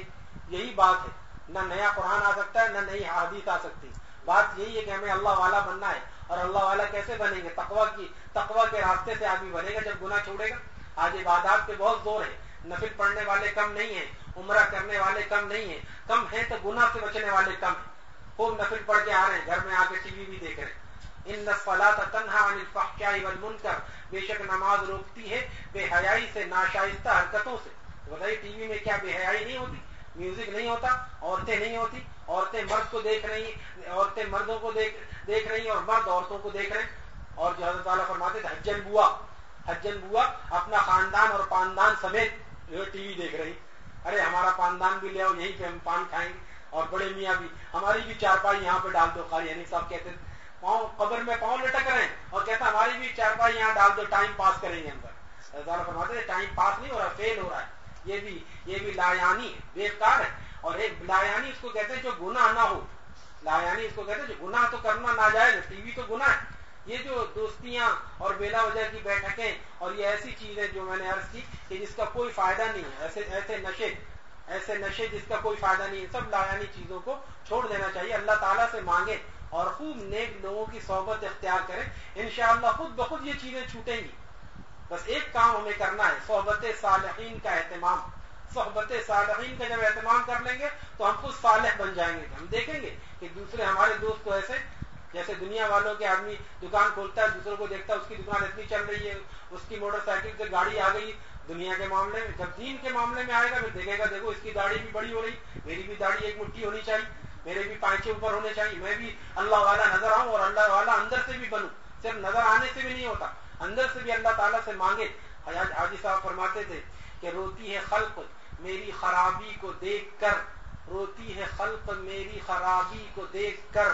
یہی بات ہے۔ نہ نیا قرآن آ سکتا ہے، نہ نئی حادیث آ سکتی۔ بات یہی ہے کہ ہمیں اللہ والا بننا ہے۔ اور اللہ والا کیسے بنیں گے؟ تقوا کی تقوا کے راستے سے آدمی بنے گا جب گناہ چھوڑے گا۔ آج عبادات پہ بہت زور ہے نفل پڑھنے والے کم نہیں ہیں، عمرہ کرنے والے کم نہیں ہیں۔ کم ہیں تو گناہ سے بچنے والے کم ہیں۔ خوب نفل پڑھ کے آ رہے ہیں، گھر میں آ کے ٹی وی بھی دیکھ رہے ہیں۔ ان نسفلات تنہا عن الفحشاء والمنکر۔ بے شک نماز روکتی ہے بے حیائی سے، ناشائستہ حرکتوں سے۔ بتائیے ٹی وی میں کیا بے حیائی نہیں ہوتی؟ میوزک نہیں ہوتا، عورتیں نہیں ہوتی۔ عورتیں مرد کو دیکھ رہی عورتیں مردوں کو دیکھ دیکھ رہی اور مرد عورتوں کو دیکھ رہے ہیں۔ اور جو حضرت تعالیٰ فرماتے تھے، حجن بوا حجن بوا اپنا خاندان اور پاندان سمیت جو ٹی وی دیکھ رہی۔ ارے، ہمارا پاندان بھی لے آؤ، یہیں پہ ہم پان کھائیں گے۔ اور بڑے میاں بھی، ہماری بھی چارپائی یہاں پہ ڈال دو خالی یعنی صاحب کہتے ہیں پاؤں قبر میں پاؤں لٹک رہے ہیں؟ اور کہتا ہماری بھی چارپائی یہاں ڈال دو، ٹائم پاس کریں گے اندر فرماتے ٹائم پاس نہیں ہو رہا، فیل ہو رہا ہے۔ یہ بھی یہ بھی لایانی ہے بےکار ہے۔ اور ایک لایانی اس کو کہتے ہیں جو گناہ نہ ہو۔ لایانی اس کو کہتے ہیں جو گناہ تو کرنا نہ جائے ٹی وی تو گناہ ہے۔ یہ جو دوستیاں اور بیلا وجہ کی بیٹھکیں اور یہ ایسی چیز ہے جو میں نے عرض کی کہ جس کا کوئی فائدہ نہیں ہے، ایسے ایسے نشے ایسے نشے جس کا کوئی فائدہ نہیں ہے، سب لایانی چیزوں کو چھوڑ دینا چاہیے۔ اللہ تعالیٰ سے مانگے اور خوب نیک لوگوں کی صحبت اختیار کریں۔ انشاءاللہ خود بخود یہ چیزیں چھوٹیں گی۔ بس ایک کام ہمیں کرنا ہے، صحبت صالحین کا اہتمام۔ صحبت صالحین کا جب اہتمام کر لیں گے تو ہم خود صالح بن جائیں گے۔ ہم دیکھیں گے کہ دوسرے ہمارے دوست کو ایسے، جیسے دنیا والوں کے آدمی دکان کھولتا ہے، دوسروں کو دیکھتا ہے، اس کی دکان اتنی چل رہی ہے، اس کی موٹر سائیکل سے گاڑی آ گئی، دنیا کے معاملے میں، جب دین کے معاملے میں آئے گا، پھر دیکھے گا، دیکھو اس کی داڑھی بھی بڑی ہو رہی، میری بھی داڑھی ایک مٹھی ہونی چاہیے۔ میرے بھی پانچے اوپر ہونے چاہیے، میں بھی اللہ والا نظر آؤں اور اللہ والا اندر سے بھی بنوں۔ صرف نظر آنے سے بھی نہیں ہوتا، اندر سے بھی اللہ تعالیٰ سے مانگے۔ حاجی صاحب فرماتے تھے کہ روتی ہے خلق میری خرابی کو دیکھ کر، روتی ہے خلق میری خرابی کو دیکھ کر۔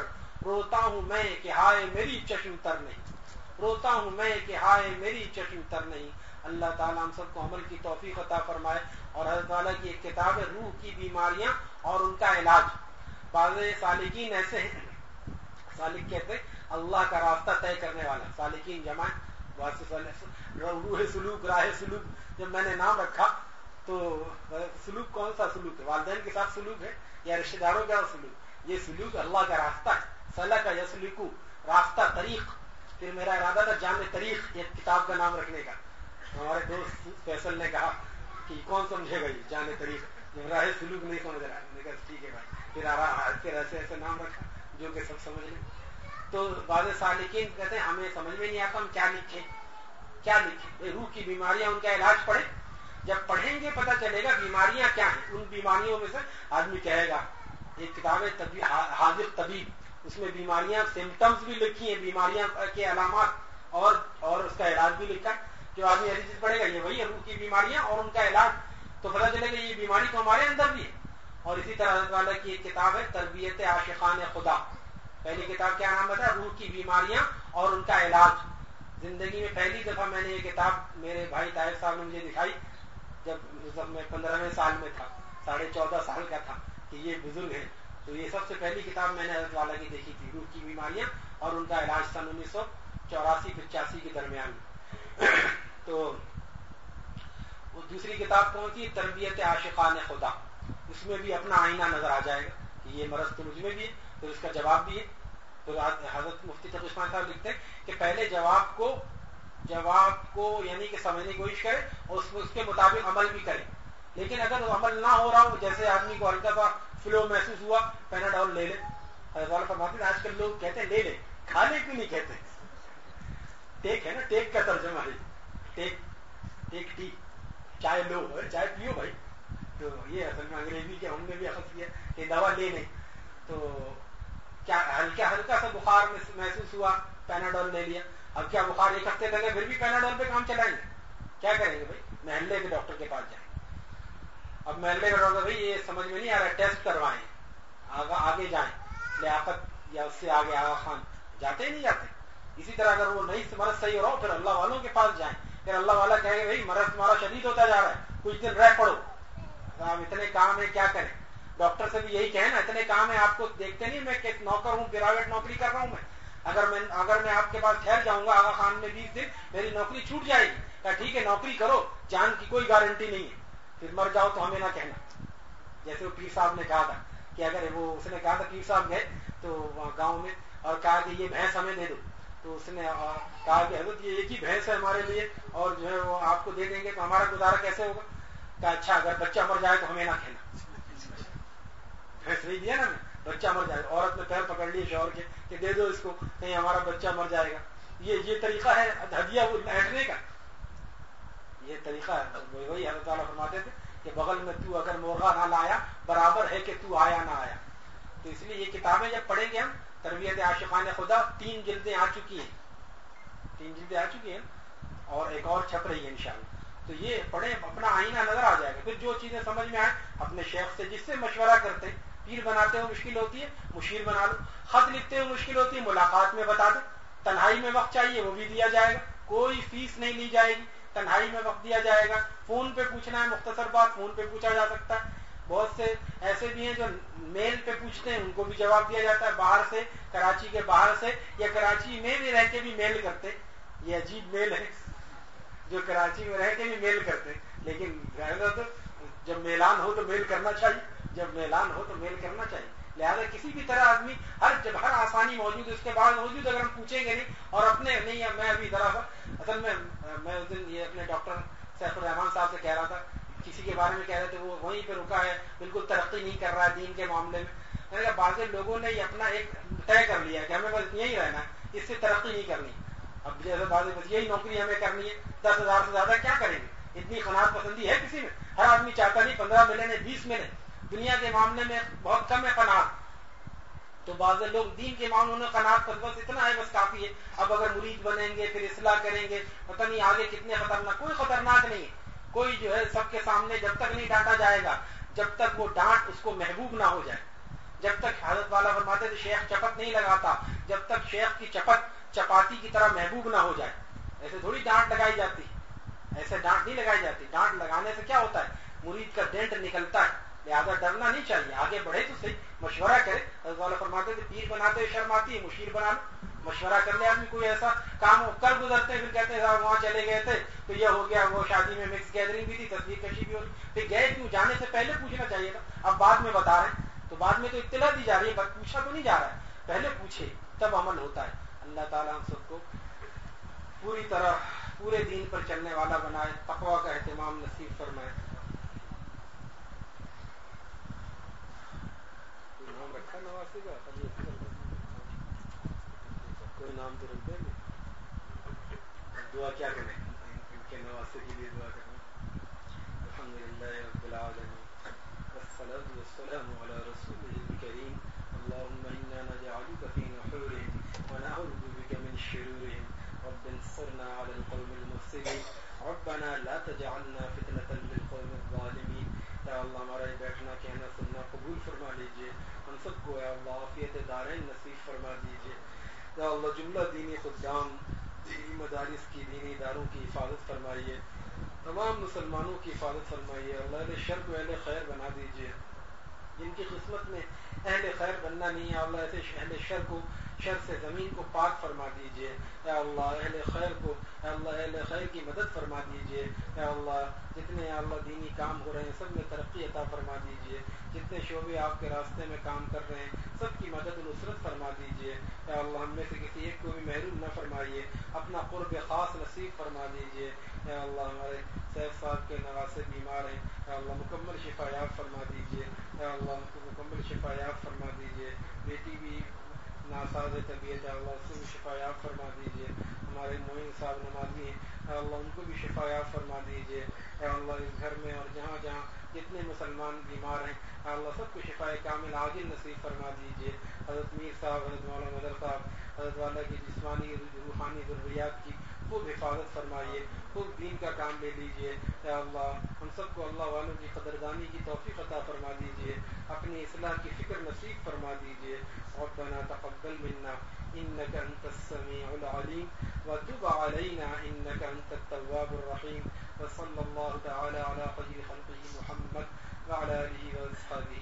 روتا ہوں میں کہ ہائے میری چشم تر نہیں۔ روتا ہوں میں کہ ہائے میری چشم تر نہیں۔ اللہ تعالیٰ ہم سب کو عمل کی توفیق عطا فرمائے اور اللہ تعالیٰ کی ایک کتاب ہے، روح کی بیماریاں اور ان کا علاج۔ بعض سالکین ایسے ہیں۔ سالک کہتے اللہ کا راستہ طے کرنے والا۔ سالکین جمع روح سلوک، راہ سلوک۔ جب میں نے نام رکھا تو سلوک کون سا سلوک ہے؟ والدین کے ساتھ سلوک ہے یا رشتے داروں کا سلوک؟ یہ سلوک اللہ کا راستہ ہے۔ صلاح کا یسلکو، راستہ طریق۔ پھر میرا ارادہ تھا جامع طریق، ایک کتاب کا نام رکھنے کا۔ ہمارے دوست فیصل نے کہا کہ کون سمجھے گا یہ جامع طریق؟ راہ سلوک نہیں سمجھ رہا ہے۔ ٹھیک ہے بھائی۔ پھر پھر ایسے ایسے نام رکھا، جو کہ سب سمجھ لیں۔ تو بعض سالکین کہتے ہیں، ہمیں سمجھ میں نہیں آتا ہم کیا لکھیں کیا لکھیں؟ روح کی بیماریاں، ان کا علاج پڑھیں۔ جب پڑھیں گے پتہ چلے گا بیماریاں کیا ہیں۔ ان بیماریوں میں سے آدمی کہے گا ایک کتاب ہے حاضر طبیب اس میں بیماریاں سمٹمس بھی لکھی ہیں، بیماریاں کے علامات، اور اور اس کا علاج بھی لکھا جو آدمی ایسی چیز پڑھے گا، یہ وہی روح کی بیماریاں اور ان کا علاج۔ تو پتہ چلے گا، یہ بیماری تو ہمارے اندر بھی ہے۔ اور اسی طرح حضرت والا کی ایک کتاب ہے، تربیت عاشقان خدا۔ پہلی کتاب کیا نام بتا روح کی بیماریاں اور ان کا علاج۔ زندگی میں پہلی دفعہ میں نے یہ کتاب میرے بھائی طاہر صاحب نے مجھے دکھائی، جب مطلب میں پندرہویں سال میں تھا، ساڑھے چودہ سال کا تھا کہ یہ بزرگ ہیں۔ تو یہ سب سے پہلی کتاب میں نے حضرت والا کی دیکھی تھی، روح کی بیماریاں اور ان کا علاج سن انیس سو چوراسی پچاسی کے درمیان۔ تو وہ دوسری کتاب کون سی؟ تربیت عاشقان خدا۔ اس میں بھی اپنا آئینہ نظر آ جائے گا کہ یہ مرض تو مجھ میں بھی ہے، پھر اس کا جواب بھی ہے۔ تو حضرت مفتی تبسمان صاحب لکھتے ہیں کہ پہلے جواب کو جواب کو یعنی کہ سمجھنے کی کوشش کرے اور اس اس کے مطابق عمل بھی کرے۔ لیکن اگر وہ عمل نہ ہو رہا ہو، جیسے آدمی کو ہلکا سا فلو محسوس ہوا پیناڈول لے لے۔ حضرت فرماتے آج کل لوگ کہتے ہیں لے لے، کھانے کیوں نہیں کہتے؟ ٹیک ہے نا، ٹیک کا ترجمہ ہے۔ ٹیک ٹیک ٹی، چائے لو، چائے پیو بھائی۔ تو یہ اصل میں انگریزی کے ہم نے بھی اخذ کیا کہ دوا لے لیں۔ تو کیا ہلکا ہلکا سا بخار محسوس ہوا پیناڈول لے لیا۔ اب کیا بخار ایک ہفتے تک ہے پھر بھی پیناڈول پہ کام چلائیں؟ گے کیا کریں گے بھائی؟ محلے کے ڈاکٹر کے پاس جائیں۔ اب محلے کا ڈاکٹر بھائی، یہ سمجھ میں نہیں آ رہا، ٹیسٹ کروائیں۔ آگے جائیں۔ لیاقت یا اس سے آگے آگا خان جاتے نہیں جاتے۔ اسی طرح اگر وہ نہیں مرض صحیح ہو رہا ہو، پھر اللہ والوں کے پاس جائیں۔ پھر اللہ والا کہے گا، بھائی، مرض تمہارا شدید ہوتا جا رہا ہے، کچھ دن رہ پڑو۔ اتنے کام ہے کیا کریں؟ ڈاکٹر سے بھی یہی کہیں نا اتنے کام ہے آپ کو دیکھتے نہیں، میں نوکر ہوں، پرائیویٹ نوکری کر رہا ہوں میں۔ اگر میں اگر میں آپ کے پاس ٹھہر جاؤں گا آگا خان میں بیس دن، میری نوکری چھوٹ جائے گی۔ کہا ٹھیک ہے، نوکری کرو، جان کی کوئی گارنٹی نہیں ہے۔ پھر مر جاؤ تو ہمیں نہ کہنا۔ جیسے وہ پیر صاحب نے کہا تھا کہ اگر وہ، اس نے کہا تھا پیر صاحب گئے تو گاؤں میں، اور کہا کہ یہ بھینس ہمیں دے دو۔ تو اس نے کہا کہ حضرت یہ ایک ہی بھینس ہے ہمارے لیے، اور جو ہے وہ آپ کو دے دیں گے تو ہمارا گزارا کیسے ہوگا؟ کہ اچھا اگر بچہ مر جائے تو ہمیں نہ کہنا دیا نا۔ بچہ مر جائے۔ گا عورت نے پیر پکڑ لیے شوہر کے کہ دے دو اس کو، کہیں ہمارا بچہ مر جائے گا۔ یہ یہ طریقہ ہے۔ ہدیہ بیٹھنے کا۔ یہ طریقہ ہے۔ وہی حضرت تعالیٰ فرماتے تھے کہ بغل میں تو اگر مرغا نہ لایا، برابر ہے کہ تو آیا نہ آیا۔ تو اس لیے یہ کتابیں جب پڑھیں گے ہم، تربیت عاشقان خدا تین جلدیں آ چکی ہیں۔ تین جلدیں آ چکی ہیں اور ایک اور چھپ رہی ہے انشاءاللہ۔ تو یہ پڑھے اپنا آئینہ نظر آ جائے گا۔ پھر جو چیزیں سمجھ میں آئے اپنے شیخ سے جس سے مشورہ کرتے پیر بناتے ہو مشکل ہوتی ہے، مشیر بنا لو۔ خط لکھتے ہو مشکل ہوتی ہے، ملاقات میں بتا دو۔ تنہائی میں وقت چاہیے، وہ بھی دیا جائے گا۔ کوئی فیس نہیں لی جائے گی۔ تنہائی میں وقت دیا جائے گا۔ فون پہ پوچھنا ہے، مختصر بات فون پہ پوچھا جا سکتا ہے۔ بہت سے ایسے بھی ہیں جو میل پہ پوچھتے ہیں، ان کو بھی جواب دیا جاتا ہے۔ باہر سے، کراچی کے باہر سے یا کراچی میں بھی رہ کے بھی میل کرتے یہ عجیب میل ہے۔ جو کراچی میں رہ کے بھی میل کرتے لیکن تو جب میلان ہو تو میل کرنا چاہیے۔ جب میلان ہو تو میل کرنا چاہیے۔ لہٰذا کسی بھی طرح آدمی ہر جب ہر آسانی موجود ہے، اس کے بعد موجود اگر ہم پوچھیں گے نہیں اور اپنے نہیں میں ابھی ذرا اصل میں میں اس دن یہ اپنے ڈاکٹر سیف الرحمان صاحب سے کہہ رہا تھا، کسی کے بارے میں کہہ رہے تھے وہ وہیں پہ رکا ہے، بالکل ترقی نہیں کر رہا ہے دین کے معاملے میں۔ میں نے کہا بعض لوگوں نے اپنا ایک طے کر لیا کہ ہمیں بس یہی رہنا ہے، اس سے ترقی نہیں کرنی۔ اب جیسے بس یہی نوکری ہمیں کرنی ہے، دس ہزار سے زیادہ کیا کریں گے؟ اتنی خناط پسندی ہے کسی میں؟ ہر آدمی چاہتا نہیں پندرہ ملے بیس ملے۔ دنیا کے معاملے میں بہت کم ہے قناعت تو بعض لوگ دین کے معاملوں میں قناعت پر بس اتنا ہے، بس کافی ہے۔ اب اگر مرید بنیں گے، پھر اصلاح کریں گے، پتہ نہیں آگے کتنے خطرناک، کوئی خطرناک نہیں ہے۔ کوئی جو ہے سب کے سامنے جب تک نہیں ڈانٹا جائے گا، جب تک وہ ڈانٹ اس کو محبوب نہ ہو جائے۔ جب تک حضرت والا فرماتے تھے، شیخ چپت نہیں لگاتا، جب تک شیخ کی چپت چپاتی کی طرح محبوب نہ ہو جائے۔ ایسے تھوڑی ڈانٹ لگائی جاتی۔ ایسے ڈانٹ نہیں لگائی جاتی۔ ڈانٹ لگانے سے کیا ہوتا ہے؟ مرید کا ڈینٹ نکلتا ہے۔ لہٰذا ڈرنا نہیں چاہیے۔ آگے بڑھے تو صحیح۔ مشورہ کرے۔ حضرت والا فرماتے تھے پیر بناتے شرم آتی ہے، مشیر بنا لو۔ مشورہ کر لے آدمی، کوئی ایسا کام کر گزرتے پھر کہتے ہیں وہاں چلے گئے تھے۔ تو یہ ہو گیا، وہ شادی میں مکس گیدرنگ بھی تھی، تصویر کشی بھی ہوتی پھر گئے کیوں؟ جانے سے پہلے پوچھنا چاہیے تھا۔ اب بعد میں بتا رہے ہیں۔ تو بعد میں تو اطلاع دی جا رہی ہے پوچھا تو نہیں جا رہا ہے۔ پہلے پوچھے، تب عمل ہوتا ہے۔ اللہ تعالیٰ ہم سب کو پوری طرح پورے دین پر چلنے والا بنائے تقوا کا اہتمام نصیب فرمائے۔ نام رکھا کا؟ کوئی نام تو رکھ دیں گے۔ دعا کیا کریں ان کے نواسے کے لیے دعا کریں الحمد للہ رب العالمین والصلاة والسلام على رسوله الكريم اللهم إنا نجعلك في نحورهم ونعوذ بك من شرورهم رب انصرنا على القوم المفسدين ربنا لا تجعلنا فتنة للقوم الظالمين یا اللہ ہمارا بیٹھنا کہنا سننا قبول فرما لیجیے ہم سب کو یا اللہ عافیت دارین نصیب فرما دیجیے یا اللہ جملہ دینی خدام، دینی مدارس کی، دینی اداروں کی حفاظت فرمائیے۔ تمام مسلمانوں کی حفاظت فرمائیے۔ اللہ شر کو اہل خیر بنا دیجیے۔ جن کی قسمت میں اہل خیر بننا نہیں ہے، اللہ ایسے اہل شر کو شر سے زمین کو پاک فرما دیجیے اے اللہ، اہل خیر کو اے اللہ، اہل خیر کی مدد فرما دیجیے اے اللہ، جتنے اللہ دینی کام ہو رہے ہیں، سب میں ترقی عطا فرما دیجیے جتنے شعبے آپ کے راستے میں کام کر رہے ہیں، سب کی مدد نصرت فرما دیجیے اے اللہ، ہم میں سے کسی ایک کو بھی محروم نہ فرمائیے۔ اپنا قرب خاص نصیب فرما دیجیے اے اللہ، ہمارے سیف صاحب کے نواسے بیمار ہیں۔ اے اللہ، مکمل شفا یاب فرما دیجیے اے اللہ کو مکمل شفا یاب فرما دیجیے بیٹی بھی ناساز طبیعت ہے اللہ اس کو بھی شفایاب فرما دیجیے ہمارے معین صاحب نمازی ہیں۔ اے اللہ، ان کو بھی شفایاب فرما دیجیے اے اللہ، اس گھر میں اور جہاں جہاں جتنے مسلمان بیمار ہیں، اے اللہ، سب کو شفا کامل عاجل نصیب فرما دیجیے حضرت میر صاحب، حضرت مولانا مدر صاحب، حضرت والا کی جسمانی روحانی ضروریات کی خوب حفاظت فرمائیے خوب دین کا کام لے لیجیے اے اللہ، ہم سب کو اللہ والوں کی قدردانی کی توفیق عطا فرما دیجیے اپنی اصلاح کی فکر نصیب فرما دیجیے ربنا تقبل منا إنك أنت السميع العليم وتب علينا إنك أنت التواب الرحيم وصلى الله تعالى على خير خلقه محمد وعلى آله وأصحابه أجمعين